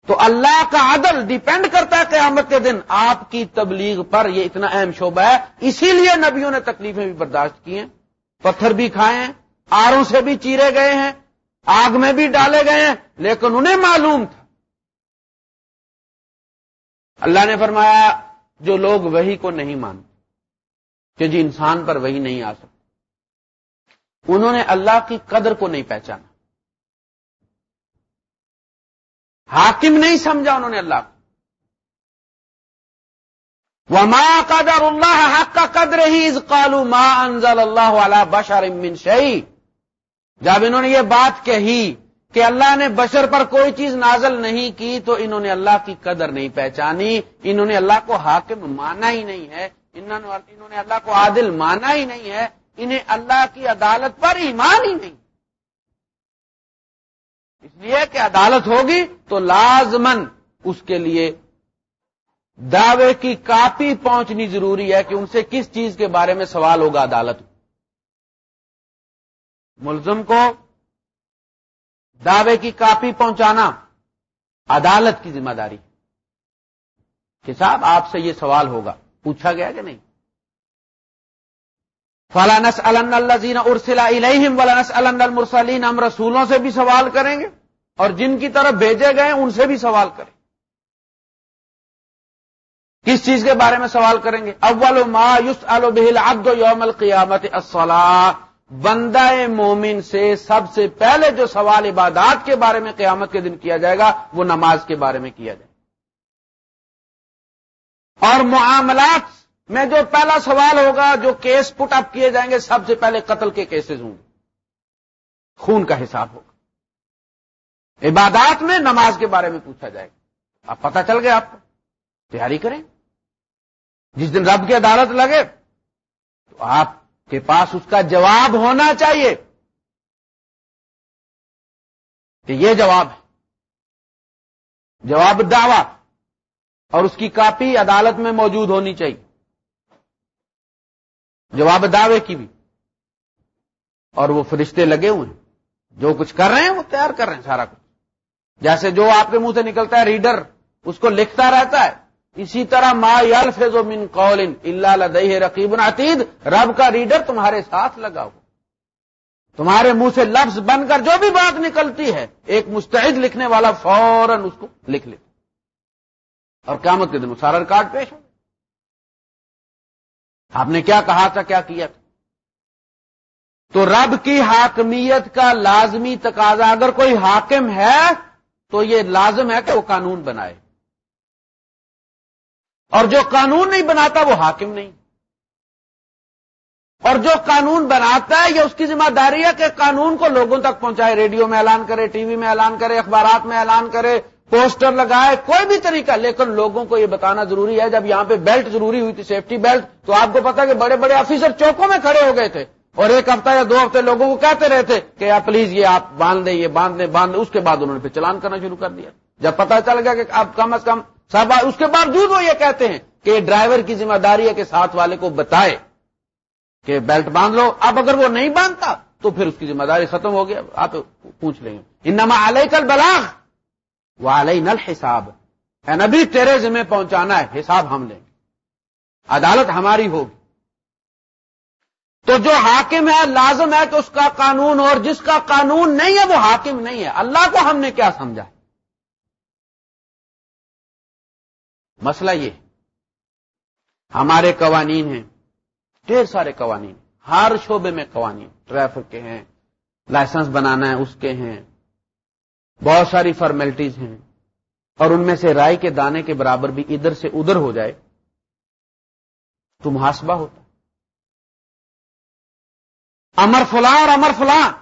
تو اللہ کا عدل ڈیپینڈ کرتا ہے قیامت کے دن۔ آپ کی تبلیغ پر یہ اتنا اہم شعبہ ہے، اسی لیے نبیوں نے تکلیفیں بھی برداشت کی ہیں۔ پتھر بھی کھائے ہیں، آروں سے بھی چیرے گئے ہیں، آگ میں بھی ڈالے گئے ہیں، لیکن انہیں معلوم تھا۔ اللہ نے فرمایا، جو لوگ وہی کو نہیں مانتے، کہ جی انسان پر وہی نہیں آ سکتے انہوں نے اللہ کی قدر کو نہیں پہچانا۔ حاکم نہیں سمجھا انہوں نے اللہ کو۔ وما قدر اللہ حق کا قدر ہی از قالو ما انزل اللہ علی بشر من شعی جب انہوں نے یہ بات کہی کہ اللہ نے بشر پر کوئی چیز نازل نہیں کی تو انہوں نے اللہ کی قدر نہیں پہچانی، انہوں نے اللہ کو حاکم مانا ہی نہیں ہے، انہوں نے اللہ کو عادل مانا ہی نہیں ہے، انہیں اللہ کی عدالت پر ایمان ہی نہیں۔ اس لیے کہ عدالت ہوگی تو لازمن اس کے لیے دعوے کی کاپی پہنچنی ضروری ہے کہ ان سے کس چیز کے بارے میں سوال ہوگا عدالت ملزم کو دعوے کی کاپی پہنچانا عدالت کی ذمہ داری۔ کہ صاحب، آپ سے یہ سوال ہوگا۔ پوچھا گیا کہ نہیں؟ فلانس الزین ارسلا الہم ولانس المرسلین ہم رسولوں سے بھی سوال کریں گے اور جن کی طرف بھیجے گئے ان سے بھی سوال کریں۔ کس چیز کے بارے میں سوال کریں گے؟ اول ما یوس البل ابد یوم القیامت الصلاح بندہ مومن سے سب سے پہلے جو سوال عبادات کے بارے میں قیامت کے دن کیا جائے گا، وہ نماز کے بارے میں کیا جائے گا۔ اور معاملات میں جو پہلا سوال ہوگا، جو کیس پٹ اپ کیے جائیں گے، سب سے پہلے قتل کے کیسز ہوں۔ گے خون کا حساب ہوگا۔ عبادات میں نماز کے بارے میں پوچھا جائے گا۔ اب پتہ چل گیا آپ کو؟ تیاری کریں۔ جس دن رب کی عدالت لگے، تو آپ کے پاس اس کا جواب ہونا چاہیے۔ کہ یہ جواب ہے۔ جواب دعوی۔ اور اس کی کاپی عدالت میں موجود ہونی چاہیے۔ جواب دعوے کی بھی۔ اور وہ فرشتے لگے ہوئے ہیں۔ جو کچھ کر رہے ہیں، وہ تیار کر رہے ہیں سارا کچھ۔ جیسے جو آپ کے منہ سے نکلتا ہے، ریڈر، اس کو لکھتا رہتا ہے۔ اسی طرح ما یلفظ من قول اللہ لدیہ رقیب عتید، رب کا ریڈر تمہارے ساتھ لگا ہو تمہارے منہ سے لفظ بن کر جو بھی بات نکلتی ہے، ایک مستعد لکھنے والا فوراً اس کو لکھ لے اور قیامت کے دن سارا ریکارڈ پیش ہو۔ آپ نے کیا کہا تھا، کیا کیا تھا؟ تو رب کی حاکمیت کا لازمی تقاضا، اگر کوئی حاکم ہے، تو یہ لازم ہے کہ وہ قانون بنائے۔ اور جو قانون نہیں بناتا وہ حاکم نہیں۔ اور جو قانون بناتا ہے یہ اس کی ذمہ داری ہے کہ قانون کو لوگوں تک پہنچائے، ریڈیو میں اعلان کرے، ٹی وی میں اعلان کرے، اخبارات میں اعلان کرے، پوسٹر لگائے، کوئی بھی طریقہ۔ لیکن لوگوں کو یہ بتانا ضروری ہے، جب یہاں پہ بیلٹ ضروری ہوئی تھی سیفٹی بیلٹ تو آپ کو پتا کہ بڑے بڑے آفیسر چوکوں میں کھڑے ہو گئے تھے۔ اور ایک ہفتہ یا دو ہفتے لوگوں کو کہتے رہے تھے کہ آپ پلیز یہ آپ باندھ دیں، یہ باندھ دیں باندھ دیں۔ اس کے بعد انہوں نے پھر چلان کرنا شروع کر دیا۔ جب پتا چل گیا کہ آپ کم از کم سب اس کے باوجود وہ یہ کہتے ہیں کہ ڈرائیور کی ذمہ داری ہے کہ ساتھ والے کو بتائے کہ بیلٹ باندھ لو۔ اب اگر وہ نہیں باندھتا تو پھر اس کی ذمہ داری ختم ہو گیا آپ پوچھ لیں۔ گے انما علیہ کل بلاغ وہ علیہ نل حساب ہے نبی، تیرے ذمہ پہنچانا ہے، حساب ہم لیں گے۔ عدالت ہماری ہوگی۔ تو جو حاکم ہے، لازم ہے کہ اس کا قانون اور جس کا قانون نہیں ہے، وہ حاکم نہیں ہے۔ اللہ کو ہم نے کیا سمجھا؟ مسئلہ یہ ہمارے قوانین ہیں، ڈھیر سارے قوانین۔ ہر شعبے میں قوانین۔ ٹریفک کے ہیں، لائسنس بنانا ہے، اس کے ہیں۔ بہت ساری فارمیلٹیز ہیں۔ اور ان میں سے رائے کے دانے کے برابر بھی ادھر سے ادھر ہو جائے۔ تو محاسبہ ہوتا امر فلاں اور امر فلاں۔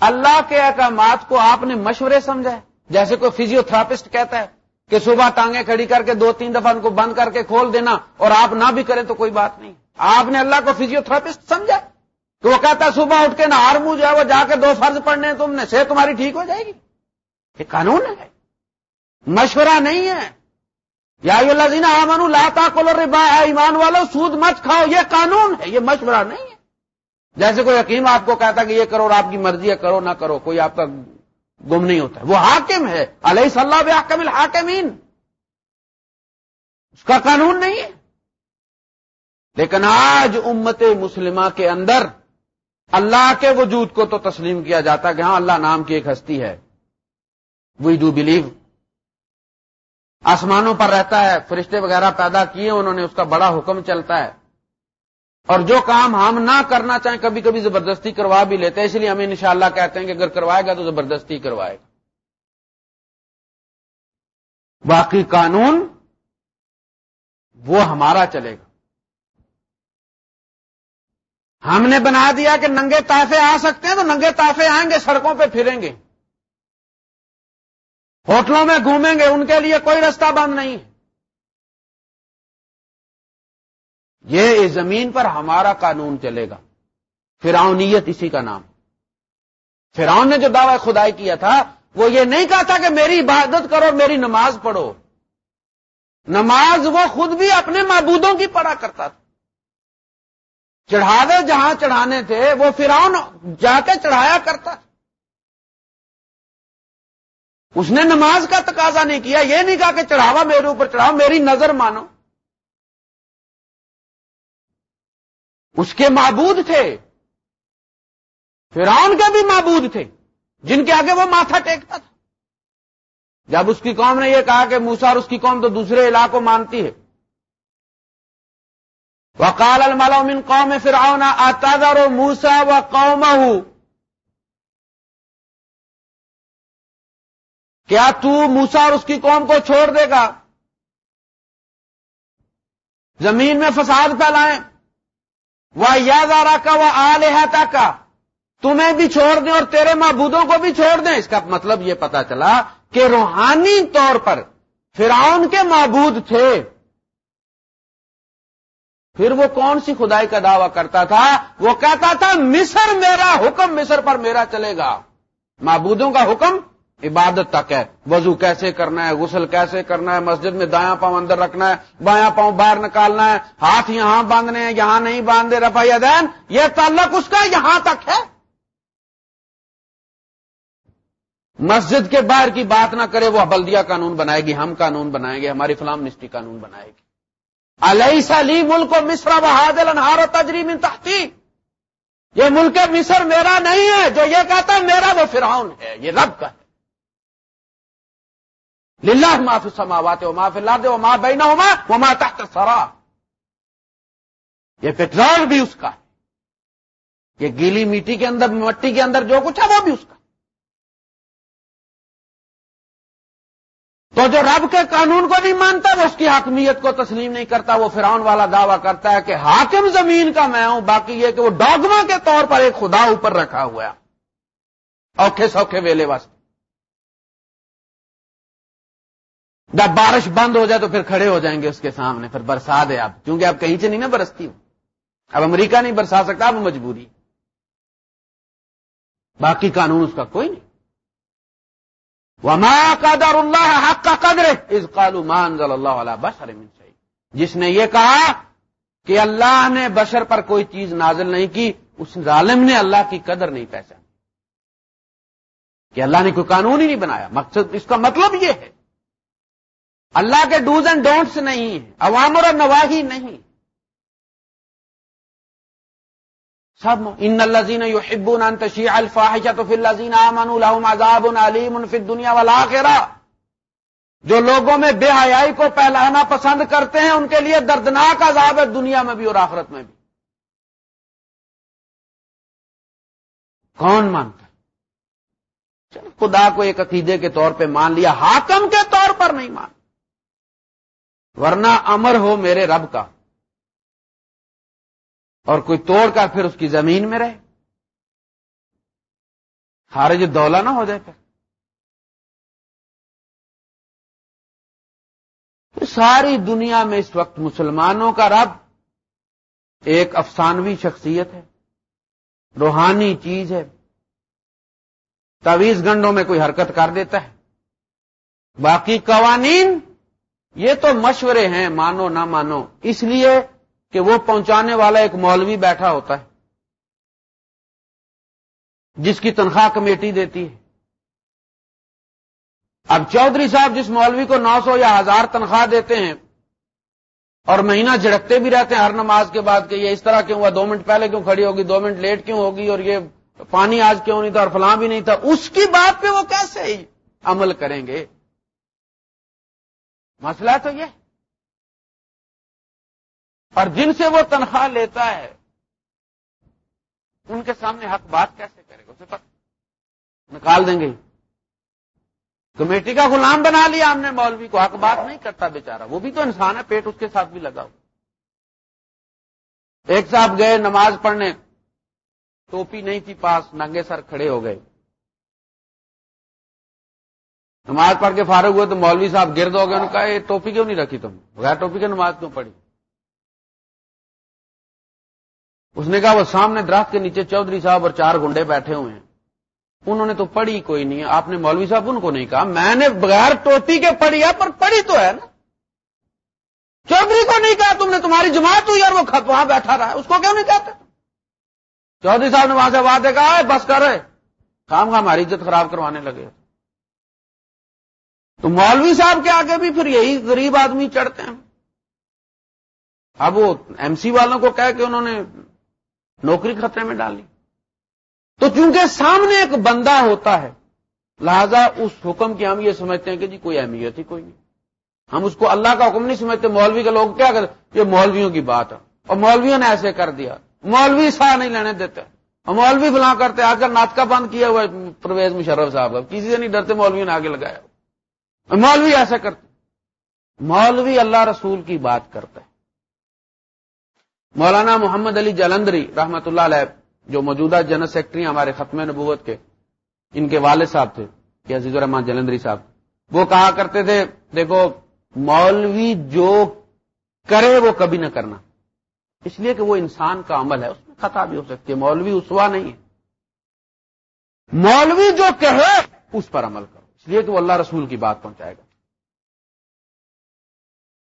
اللہ کے احکامات کو آپ نے مشورے سمجھا ہے۔ جیسے کوئی فزیو تھراپسٹ کہتا ہے کہ صبح ٹانگیں کھڑی کر کے دو تین دفعہ ان کو بند کر کے کھول دینا اور آپ نہ بھی کریں تو کوئی بات نہیں۔ آپ نے اللہ کو فزیو تھراپسٹ سمجھا؟ تو وہ کہتا ہے صبح اٹھ کے نہ ہار منہ جو ہے وہ جا کے دو فرض پڑھنے تم نے صحت تمہاری ٹھیک ہو جائے گی؟ یہ قانون ہے۔ مشورہ نہیں ہے۔ یا اللہ زینا امن لاتا کولو ربا ایمان والو، سود مت کھاؤ، یہ قانون ہے، یہ مشورہ نہیں ہے۔ جیسے کوئی حکیم آپ کو کہتا کہ یہ کرو اور آپ کی مرضی ہے، کرو نہ کرو، کوئی آپ کا گم نہیں ہوتا ہے۔ وہ حاکم ہے۔ علیہ صلاح بحکم الحاکمین۔ اس کا قانون نہیں ہے۔ لیکن آج امت مسلمہ کے اندر اللہ کے وجود کو تو تسلیم کیا جاتا کہ ہاں اللہ نام کی ایک ہستی ہے۔ وی ڈو بلیو آسمانوں پر رہتا ہے، فرشتے وغیرہ پیدا کیے، انہوں نے اس کا بڑا حکم چلتا ہے۔ اور جو کام ہم نہ کرنا چاہیں کبھی کبھی زبردستی کروا بھی لیتے ہیں۔ اس لیے ہمیں انشاءاللہ کہتے ہیں کہ اگر کروائے گا تو زبردستی کروائے گا۔ باقی قانون وہ ہمارا چلے گا۔ ہم نے بنا دیا کہ ننگے تافے آ سکتے ہیں تو ننگے تافے آئیں گے، سڑکوں پہ پھریں گے۔ ہوٹلوں میں گھومیں گے، ان کے لیے کوئی رستہ بند نہیں ہے۔ یہ اس زمین پر ہمارا قانون چلے گا۔ فرعونیت اسی کا نام۔ فرعون نے جو دعوی خدائی کیا تھا، وہ یہ نہیں کہا تھا کہ میری عبادت کرو، میری نماز پڑھو۔ نماز وہ خود بھی اپنے معبودوں کی پڑھا کرتا تھا۔ چڑھاوے جہاں چڑھانے تھے، وہ فرعون جا کے چڑھایا کرتا تھا۔ اس نے نماز کا تقاضا نہیں کیا، یہ نہیں کہا کہ چڑھاوا میرے اوپر، چڑھاؤ، میری نظر مانو۔ اس کے معبود تھے۔ فرعون کے بھی معبود تھے، جن کے آگے وہ ماتھا ٹیکتا تھا۔ جب اس کی قوم نے یہ کہا کہ موسا اور اس کی قوم تو دوسرے علاقوں مانتی ہے۔ وقال الملا من قوم فرعون اتذر موسا و قوم کیا تو موسا اور اس کی قوم کو چھوڑ دے گا؟ زمین میں فساد پھیلائیں۔ وہ یادارا کا وہ آلحتا کا تمہیں بھی چھوڑ دیں اور تیرے معبودوں کو بھی چھوڑ دیں۔ اس کا مطلب یہ پتا چلا کہ روحانی طور پر فرعون کے معبود تھے۔ پھر وہ کون سی خدائی کا دعویٰ کرتا تھا؟ وہ کہتا تھا، مصر میرا حکم، مصر پر میرا چلے گا۔ معبودوں کا حکم عبادت تک ہے۔ وضو کیسے کرنا ہے؟ غسل کیسے کرنا ہے؟ مسجد میں دایاں پاؤں اندر رکھنا ہے، بایاں پاؤں باہر نکالنا ہے۔ ہاتھ یہاں باندھنے ہیں، یہاں نہیں باندھے۔ رفا دین یہ تعلق اس کا یہاں تک ہے۔ مسجد کے باہر کی بات نہ کرے، وہ بلدیہ قانون بنائے گی، ہم قانون بنائیں گے، ہماری فلام نسٹی قانون بنائے گی۔ علیہ سلی ملک و مصرا بہادل انہار و تجریم تختی یہ ملک مصر میرا نہیں ہے، جو یہ کہتا ہے میرا وہ فرعون ہے، یہ رب کا ہے۔ للہ معاف سماوات ہو معاف اللہ دے وہ بینا ہو ماں وہ ماں تحت سرا یہ پیٹرول بھی اس کا ہے۔ یہ گیلی میٹی کے اندر، مٹی کے اندر جو کچھ ہے وہ بھی اس کا۔ تو جو رب کے قانون کو نہیں مانتا، وہ اس کی حاکمیت کو تسلیم نہیں کرتا، وہ فرعون والا دعویٰ کرتا ہے کہ حاکم زمین کا میں ہوں، باقی یہ کہ وہ ڈاگما کے طور پر ایک خدا اوپر رکھا ہوا ہے۔ اوکھے سوکھے ویلے واسطے۔ جب بارش بند ہو جائے تو پھر کھڑے ہو جائیں گے اس کے سامنے، پھر برسا دے آپ۔ کیونکہ آپ کہیں سے نہیں نا برستی ہو۔ اب امریکہ نہیں برسا سکتا، اب مجبوری۔ باقی قانون اس کا کوئی نہیں۔ وما قدر اللہ حق کا قدر اس قالو مان اللہ علیہ بشر جس نے یہ کہا کہ اللہ نے بشر پر کوئی چیز نازل نہیں کی، اس ظالم نے اللہ کی قدر نہیں پہچانی۔ کہ اللہ نے کوئی قانون ہی نہیں بنایا۔ مقصد، اس کا مطلب یہ ہے اللہ کے ڈوز اینڈ ڈونٹس نہیں عوامر اور نواہی نہیں. سب ان الزین یو حبون انتشی الفاحش تو امن عذاب علیم ان دنیا والا جو لوگوں میں بے حیائی کو پہلانا پسند کرتے ہیں، ان کے لیے دردناک عذاب ہے دنیا میں بھی اور آخرت میں بھی. کون مانتا چلو خدا کو ایک عقیدے کے طور پہ مان لیا، حاکم کے طور پر نہیں مان ورنہ امر ہو میرے رب کا۔ اور کوئی توڑ کر پھر اس کی زمین میں رہے۔ خارج دولا نہ ہو جائے پھر۔ ساری دنیا میں اس وقت مسلمانوں کا رب ایک افسانوی شخصیت ہے۔ روحانی چیز ہے۔ تویز گنڈوں میں کوئی حرکت کر دیتا ہے۔ باقی قوانین یہ تو مشورے ہیں، مانو نہ مانو۔ اس لیے کہ وہ پہنچانے والا ایک مولوی بیٹھا ہوتا ہے، جس کی تنخواہ کمیٹی دیتی ہے۔ اب چودھری صاحب جس مولوی کو نو سو یا ہزار تنخواہ دیتے ہیں اور مہینہ جھڑکتے بھی رہتے ہیں ہر نماز کے بعد کہ یہ اس طرح کیوں ہوا، دو منٹ پہلے کیوں کھڑی ہوگی، دو منٹ لیٹ کیوں ہوگی اور یہ پانی آج کیوں نہیں تھا اور فلاں بھی نہیں تھا، اس کی بات پہ وہ کیسے عمل کریں گے؟ مسئلہ تو یہ اور جن سے وہ تنخواہ لیتا ہے، ان کے سامنے حق بات کیسے کرے گا؟ اسے پر نکال دیں گے۔ کمیٹی کا غلام بنا لیا ہم نے، مولوی کو۔ حق بات نہیں کرتا بیچارہ۔ وہ بھی تو انسان ہے، پیٹ اس کے ساتھ بھی لگا ہو ایک صاحب گئے نماز پڑھنے، ٹوپی نہیں تھی پاس، ننگے سر کھڑے ہو گئے۔ نماز پڑھ کے فارغ ہوئے تو مولوی صاحب گرد ہو گئے ان کا یہ ٹوپی کیوں نہیں رکھی تم؟ بغیر ٹوپی کے نماز کیوں پڑھی؟ اس نے کہا، وہ سامنے درخت کے نیچے چودھری صاحب اور چار گنڈے بیٹھے ہوئے ہیں۔ انہوں نے تو پڑھی کوئی نہیں آپ نے مولوی صاحب ان کو نہیں کہا۔ میں نے بغیر ٹوپی کے پڑھی ہے، پر پڑھی تو ہے نا۔ چودھری کو نہیں کہا تم نے، تمہاری جماعت ہوئی اور وہ وہاں بیٹھا رہا ہے۔ اس کو کیوں نہیں کہتے؟ چودھری صاحب نے وہاں سے بات کہا بس کر رہے کام کا ہماری عزت خراب کروانے لگے۔ تو مولوی صاحب کے آگے بھی پھر یہی غریب آدمی چڑھتے ہیں۔ اب وہ ایم سی والوں کو کہہ کہ انہوں نے نوکری خطرے میں ڈالی۔ تو چونکہ سامنے ایک بندہ ہوتا ہے، لہذا اس حکم کی ہم یہ سمجھتے ہیں کہ جی کوئی اہمیت ہی کوئی نہیں۔ ہم اس کو اللہ کا حکم نہیں سمجھتے، مولوی کے لوگ کیا کرتے یہ مولویوں کی بات ہے۔ اور مولویوں نے ایسے کر دیا۔ مولوی سا نہیں لینے دیتے۔ اور مولوی بلا کرتے، آج کل ناطقہ بند کیا ہوا پرویز مشرف صاحب۔ کا کسی سے نہیں ڈرتے، مولویوں نے آگے لگایا۔ مولوی ایسے کرتے مولوی اللہ رسول کی بات کرتا ہے۔ مولانا محمد علی جلندری رحمت اللہ علیہ، جو موجودہ جنرل سیکٹری ہمارے ختم نبوت کے، ان کے والد صاحب تھے کہ عزیز الرحمان جلندری صاحب۔ وہ کہا کرتے تھے، دیکھو، مولوی جو کرے وہ کبھی نہ کرنا۔ اس لیے کہ وہ انسان کا عمل ہے، اس میں خطا بھی ہو سکتی ہے، مولوی اسوا نہیں ہے۔ مولوی جو کہے، اس پر عمل کرو۔ اس لیے کہ وہ اللہ رسول کی بات پہنچائے گا۔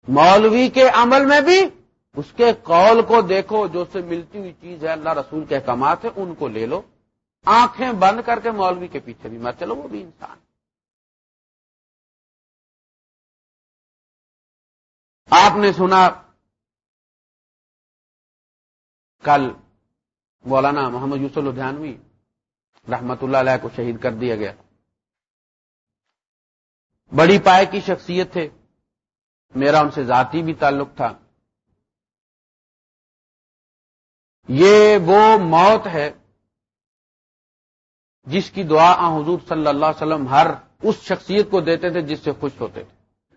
مولوی کے عمل میں بھی اس کے قول کو دیکھو، جو سے ملتی ہوئی چیز ہے، اللہ رسول کے احکامات ہیں، ان کو لے لو۔ آنکھیں بند کر کے مولوی کے پیچھے بھی مت چلو، وہ بھی انسان۔ آپ نے سنا کل مولانا محمد یوسف لدھیانوی رحمت اللہ علیہ کو شہید کر دیا گیا۔ بڑی پائے کی شخصیت تھے۔ میرا ان سے ذاتی بھی تعلق تھا۔ یہ وہ موت ہے جس کی دعا آ حضور صلی اللہ علیہ وسلم ہر اس شخصیت کو دیتے تھے جس سے خوش ہوتے تھے۔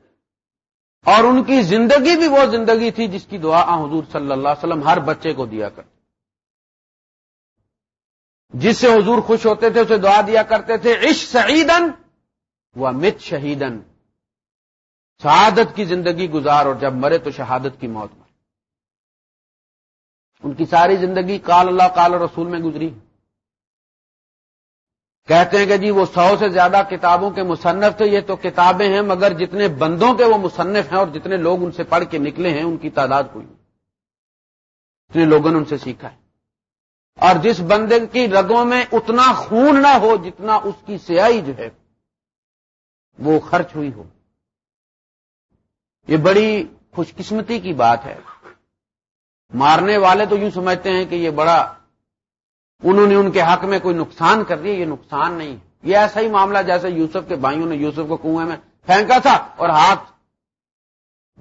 اور ان کی زندگی بھی وہ زندگی تھی جس کی دعا آ حضور صلی اللہ علیہ وسلم ہر بچے کو دیا کرتے جس سے حضور خوش ہوتے تھے، اسے دعا دیا کرتے تھے عش سعیدن و مت شہیدن شہادت کی زندگی گزار اور جب مرے تو شہادت کی موت میں ان کی ساری زندگی کال اللہ کال رسول میں گزری۔ کہتے ہیں کہ جی وہ سو سے زیادہ کتابوں کے مصنف تھے، یہ تو کتابیں ہیں، مگر جتنے بندوں کے وہ مصنف ہیں اور جتنے لوگ ان سے پڑھ کے نکلے ہیں، ان کی تعداد کوئی جتنے لوگوں نے ان سے سیکھا ہے۔ اور جس بندے کی رگوں میں اتنا خون نہ ہو جتنا اس کی سیاہی جو ہے۔ وہ خرچ ہوئی ہو۔ یہ بڑی خوش قسمتی کی بات ہے۔ مارنے والے تو یوں سمجھتے ہیں کہ یہ بڑا، انہوں نے ان کے حق میں کوئی نقصان کر دیا، یہ نقصان نہیں۔ یہ ایسا ہی معاملہ جیسے یوسف کے بھائیوں نے، یوسف کو کنویں میں پھینکا تھا اور ہاتھ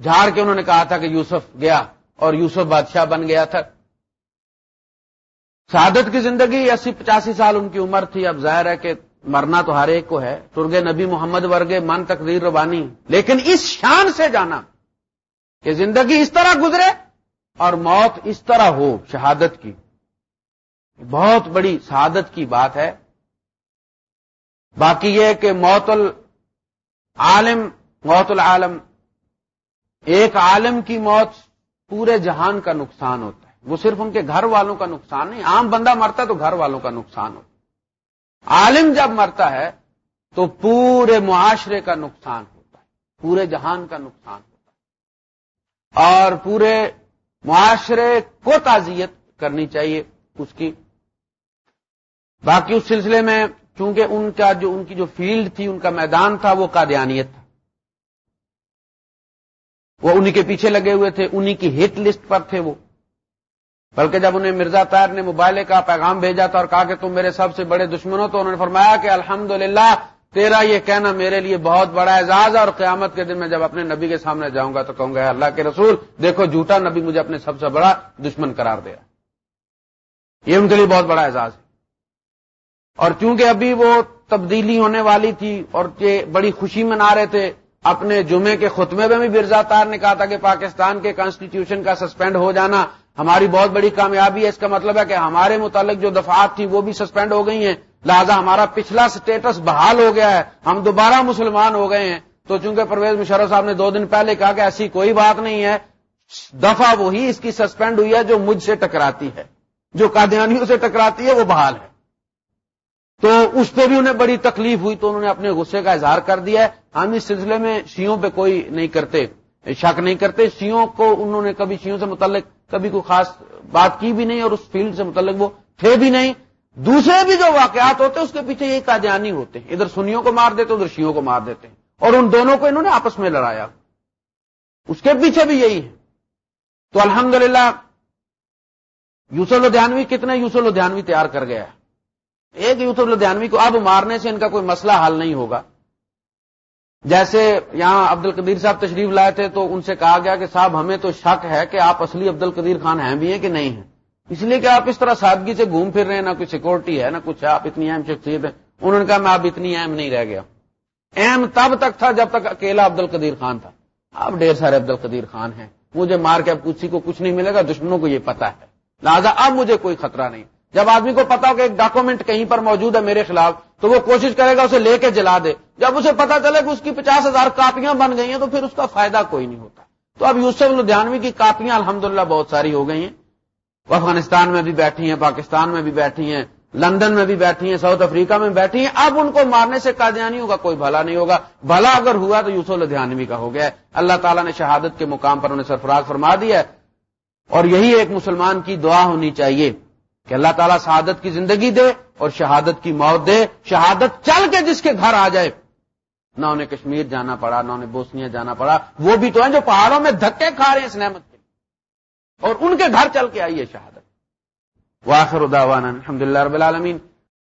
جھاڑ کے انہوں نے کہا تھا کہ یوسف گیا اور یوسف بادشاہ بن گیا تھا۔ سعادت کی زندگی اسی پچاسی سال ان کی عمر تھی، اب ظاہر ہے کہ مرنا تو ہر ایک کو ہے ترگے نبی محمد ورگے من تقدیر ربانی۔ لیکن اس شان سے جانا کہ زندگی اس طرح گزرے اور موت اس طرح ہو شہادت کی۔ بہت بڑی شہادت کی بات ہے۔ باقی یہ کہ موت العالم موت العالم، ایک عالم کی موت پورے جہان کا نقصان ہوتا ہے۔ وہ صرف ان کے گھر والوں کا نقصان نہیں، عام بندہ مرتا ہے تو گھر والوں کا نقصان ہوتا عالم جب مرتا ہے تو پورے معاشرے کا نقصان ہوتا ہے، پورے جہان کا نقصان ہوتا ہے۔ اور پورے معاشرے کو تعزیت کرنی چاہیے اس کی۔ باقی اس سلسلے میں چونکہ ان کا جو، ان کی جو فیلڈ تھی، ان کا میدان تھا، وہ قادیانیت تھا۔ وہ انہی کے پیچھے لگے ہوئے تھے، انہی کی ہٹ لسٹ پر تھے وہ۔ بلکہ جب انہیں مرزا طاہر نے موبائل کا پیغام بھیجا تھا اور کہا کہ تم میرے سب سے بڑے دشمن ہو تو انہوں نے فرمایا کہ الحمدللہ، تیرا یہ کہنا میرے لیے بہت بڑا اعزاز ہے اور قیامت کے دن میں جب اپنے نبی کے سامنے جاؤں گا تو کہوں گا اللہ کے رسول، دیکھو جھوٹا نبی مجھے اپنے سب سے بڑا دشمن قرار دیا یہ ان کے لیے بہت بڑا اعزاز ہے۔ اور چونکہ ابھی وہ تبدیلی ہونے والی تھی اور یہ بڑی خوشی منا رہے تھے اپنے جمعے کے خطبے میں بھی برزا تار نے کہا تھا کہ پاکستان کے کانسٹیٹیوشن کا سسپینڈ ہو جانا ہماری بہت بڑی کامیابی ہے۔ اس کا مطلب ہے کہ ہمارے متعلق جو دفعات تھی وہ بھی سسپینڈ ہو گئی ہیں۔ لہذا ہمارا پچھلا سٹیٹس بحال ہو گیا ہے۔ ہم دوبارہ مسلمان ہو گئے ہیں۔ تو چونکہ پرویز مشرف صاحب نے دو دن پہلے کہا کہ ایسی کوئی بات نہیں ہے۔ دفعہ وہی اس کی سسپینڈ ہوئی ہے جو مجھ سے ٹکراتی ہے۔ جو قادیانیوں سے ٹکراتی ہے وہ بحال ہے۔ تو اس پہ بھی انہیں بڑی تکلیف ہوئی تو انہوں نے اپنے غصے کا اظہار کر دیا ہے۔ ہم اس سلسلے میں شیوں پہ کوئی نہیں کرتے، شک نہیں کرتے۔ شیوں کو انہوں نے کبھی شیوں سے متعلق کبھی کوئی خاص بات کی بھی نہیں اور اس فیلڈ سے متعلق وہ تھے بھی نہیں۔ دوسرے بھی جو واقعات ہوتے ہیں، اس کے پیچھے یہی قادیانی ہوتے ہیں۔ ادھر سنیوں کو مار دیتے، ادھر شیوں کو مار دیتے ہیں۔ اور ان دونوں کو انہوں نے آپس میں لڑایا۔ اس کے پیچھے بھی یہی ہے۔ تو الحمدللہ للہ یوسف لدھیانوی کتنے یوسف لدھیانوی تیار کر گیا ہے۔ ایک یوسف لدھیانوی کو اب مارنے سے ان کا کوئی مسئلہ حل نہیں ہوگا۔ جیسے یہاں عبد القدیر صاحب تشریف لائے تھے تو ان سے کہا گیا کہ صاحب، ہمیں تو شک ہے کہ آپ اصلی عبد القدیر خان ہیں بھی ہیں کہ نہیں ہیں۔ اس لیے کہ آپ اس طرح سادگی سے گھوم پھر رہے ہیں، نہ کوئی سیکورٹی ہے، نہ کچھ آپ اتنی اہم شخصیت ہے انہوں نے کہا، میں اب اتنی اہم نہیں رہ گیا۔ اہم تب تک تھا جب تک اکیلا عبد القدیر خان تھا۔ اب ڈھیر سارے عبد القدیر خان ہیں۔ مجھے مار کے اب کسی کو کچھ نہیں ملے گا، دشمنوں کو یہ پتا ہے۔ لہٰذا اب مجھے کوئی خطرہ نہیں۔ جب آدمی کو پتا ہو کہ ایک ڈاکومنٹ کہیں پر موجود ہے میرے خلاف، تو وہ کوشش کرے گا اسے لے کے جلا دے۔ جب اسے پتا چلے کہ اس کی پچاس ہزار کاپیاں بن گئی ہیں، تو پھر اس کا فائدہ کوئی نہیں ہوتا۔ تو اب یوسف لدھیانوی کی کاپیاں الحمدللہ بہت ساری ہو گئی ہیں۔ افغانستان میں بھی بیٹھی ہیں، پاکستان میں بھی بیٹھی ہیں، لندن میں بھی بیٹھی ہیں، ساؤتھ افریقہ میں بیٹھی ہیں۔ اب ان کو مارنے سے قادیانیوں کا کوئی بھلا نہیں ہوگا۔ بھلا اگر ہوا تو یوسف لدھیانوی کا ہو گیا اللہ تعالیٰ نے شہادت کے مقام پر انہیں سرفراز فرما دیا ہے۔ اور یہی ایک مسلمان کی دعا ہونی چاہیے۔ کہ اللہ تعالیٰ شہادت کی زندگی دے اور شہادت کی موت دے۔ شہادت چل کے جس کے گھر آ جائے۔ نہ انہیں کشمیر جانا پڑا، نہ انہیں بوسنیا جانا پڑا۔ وہ بھی تو ہیں جو پہاڑوں میں دھکے کھا رہے ہیں اس نعمت کے اور ان کے گھر چل کے آئیے شہادت۔ واخر الحمد للہ رب العالمین۔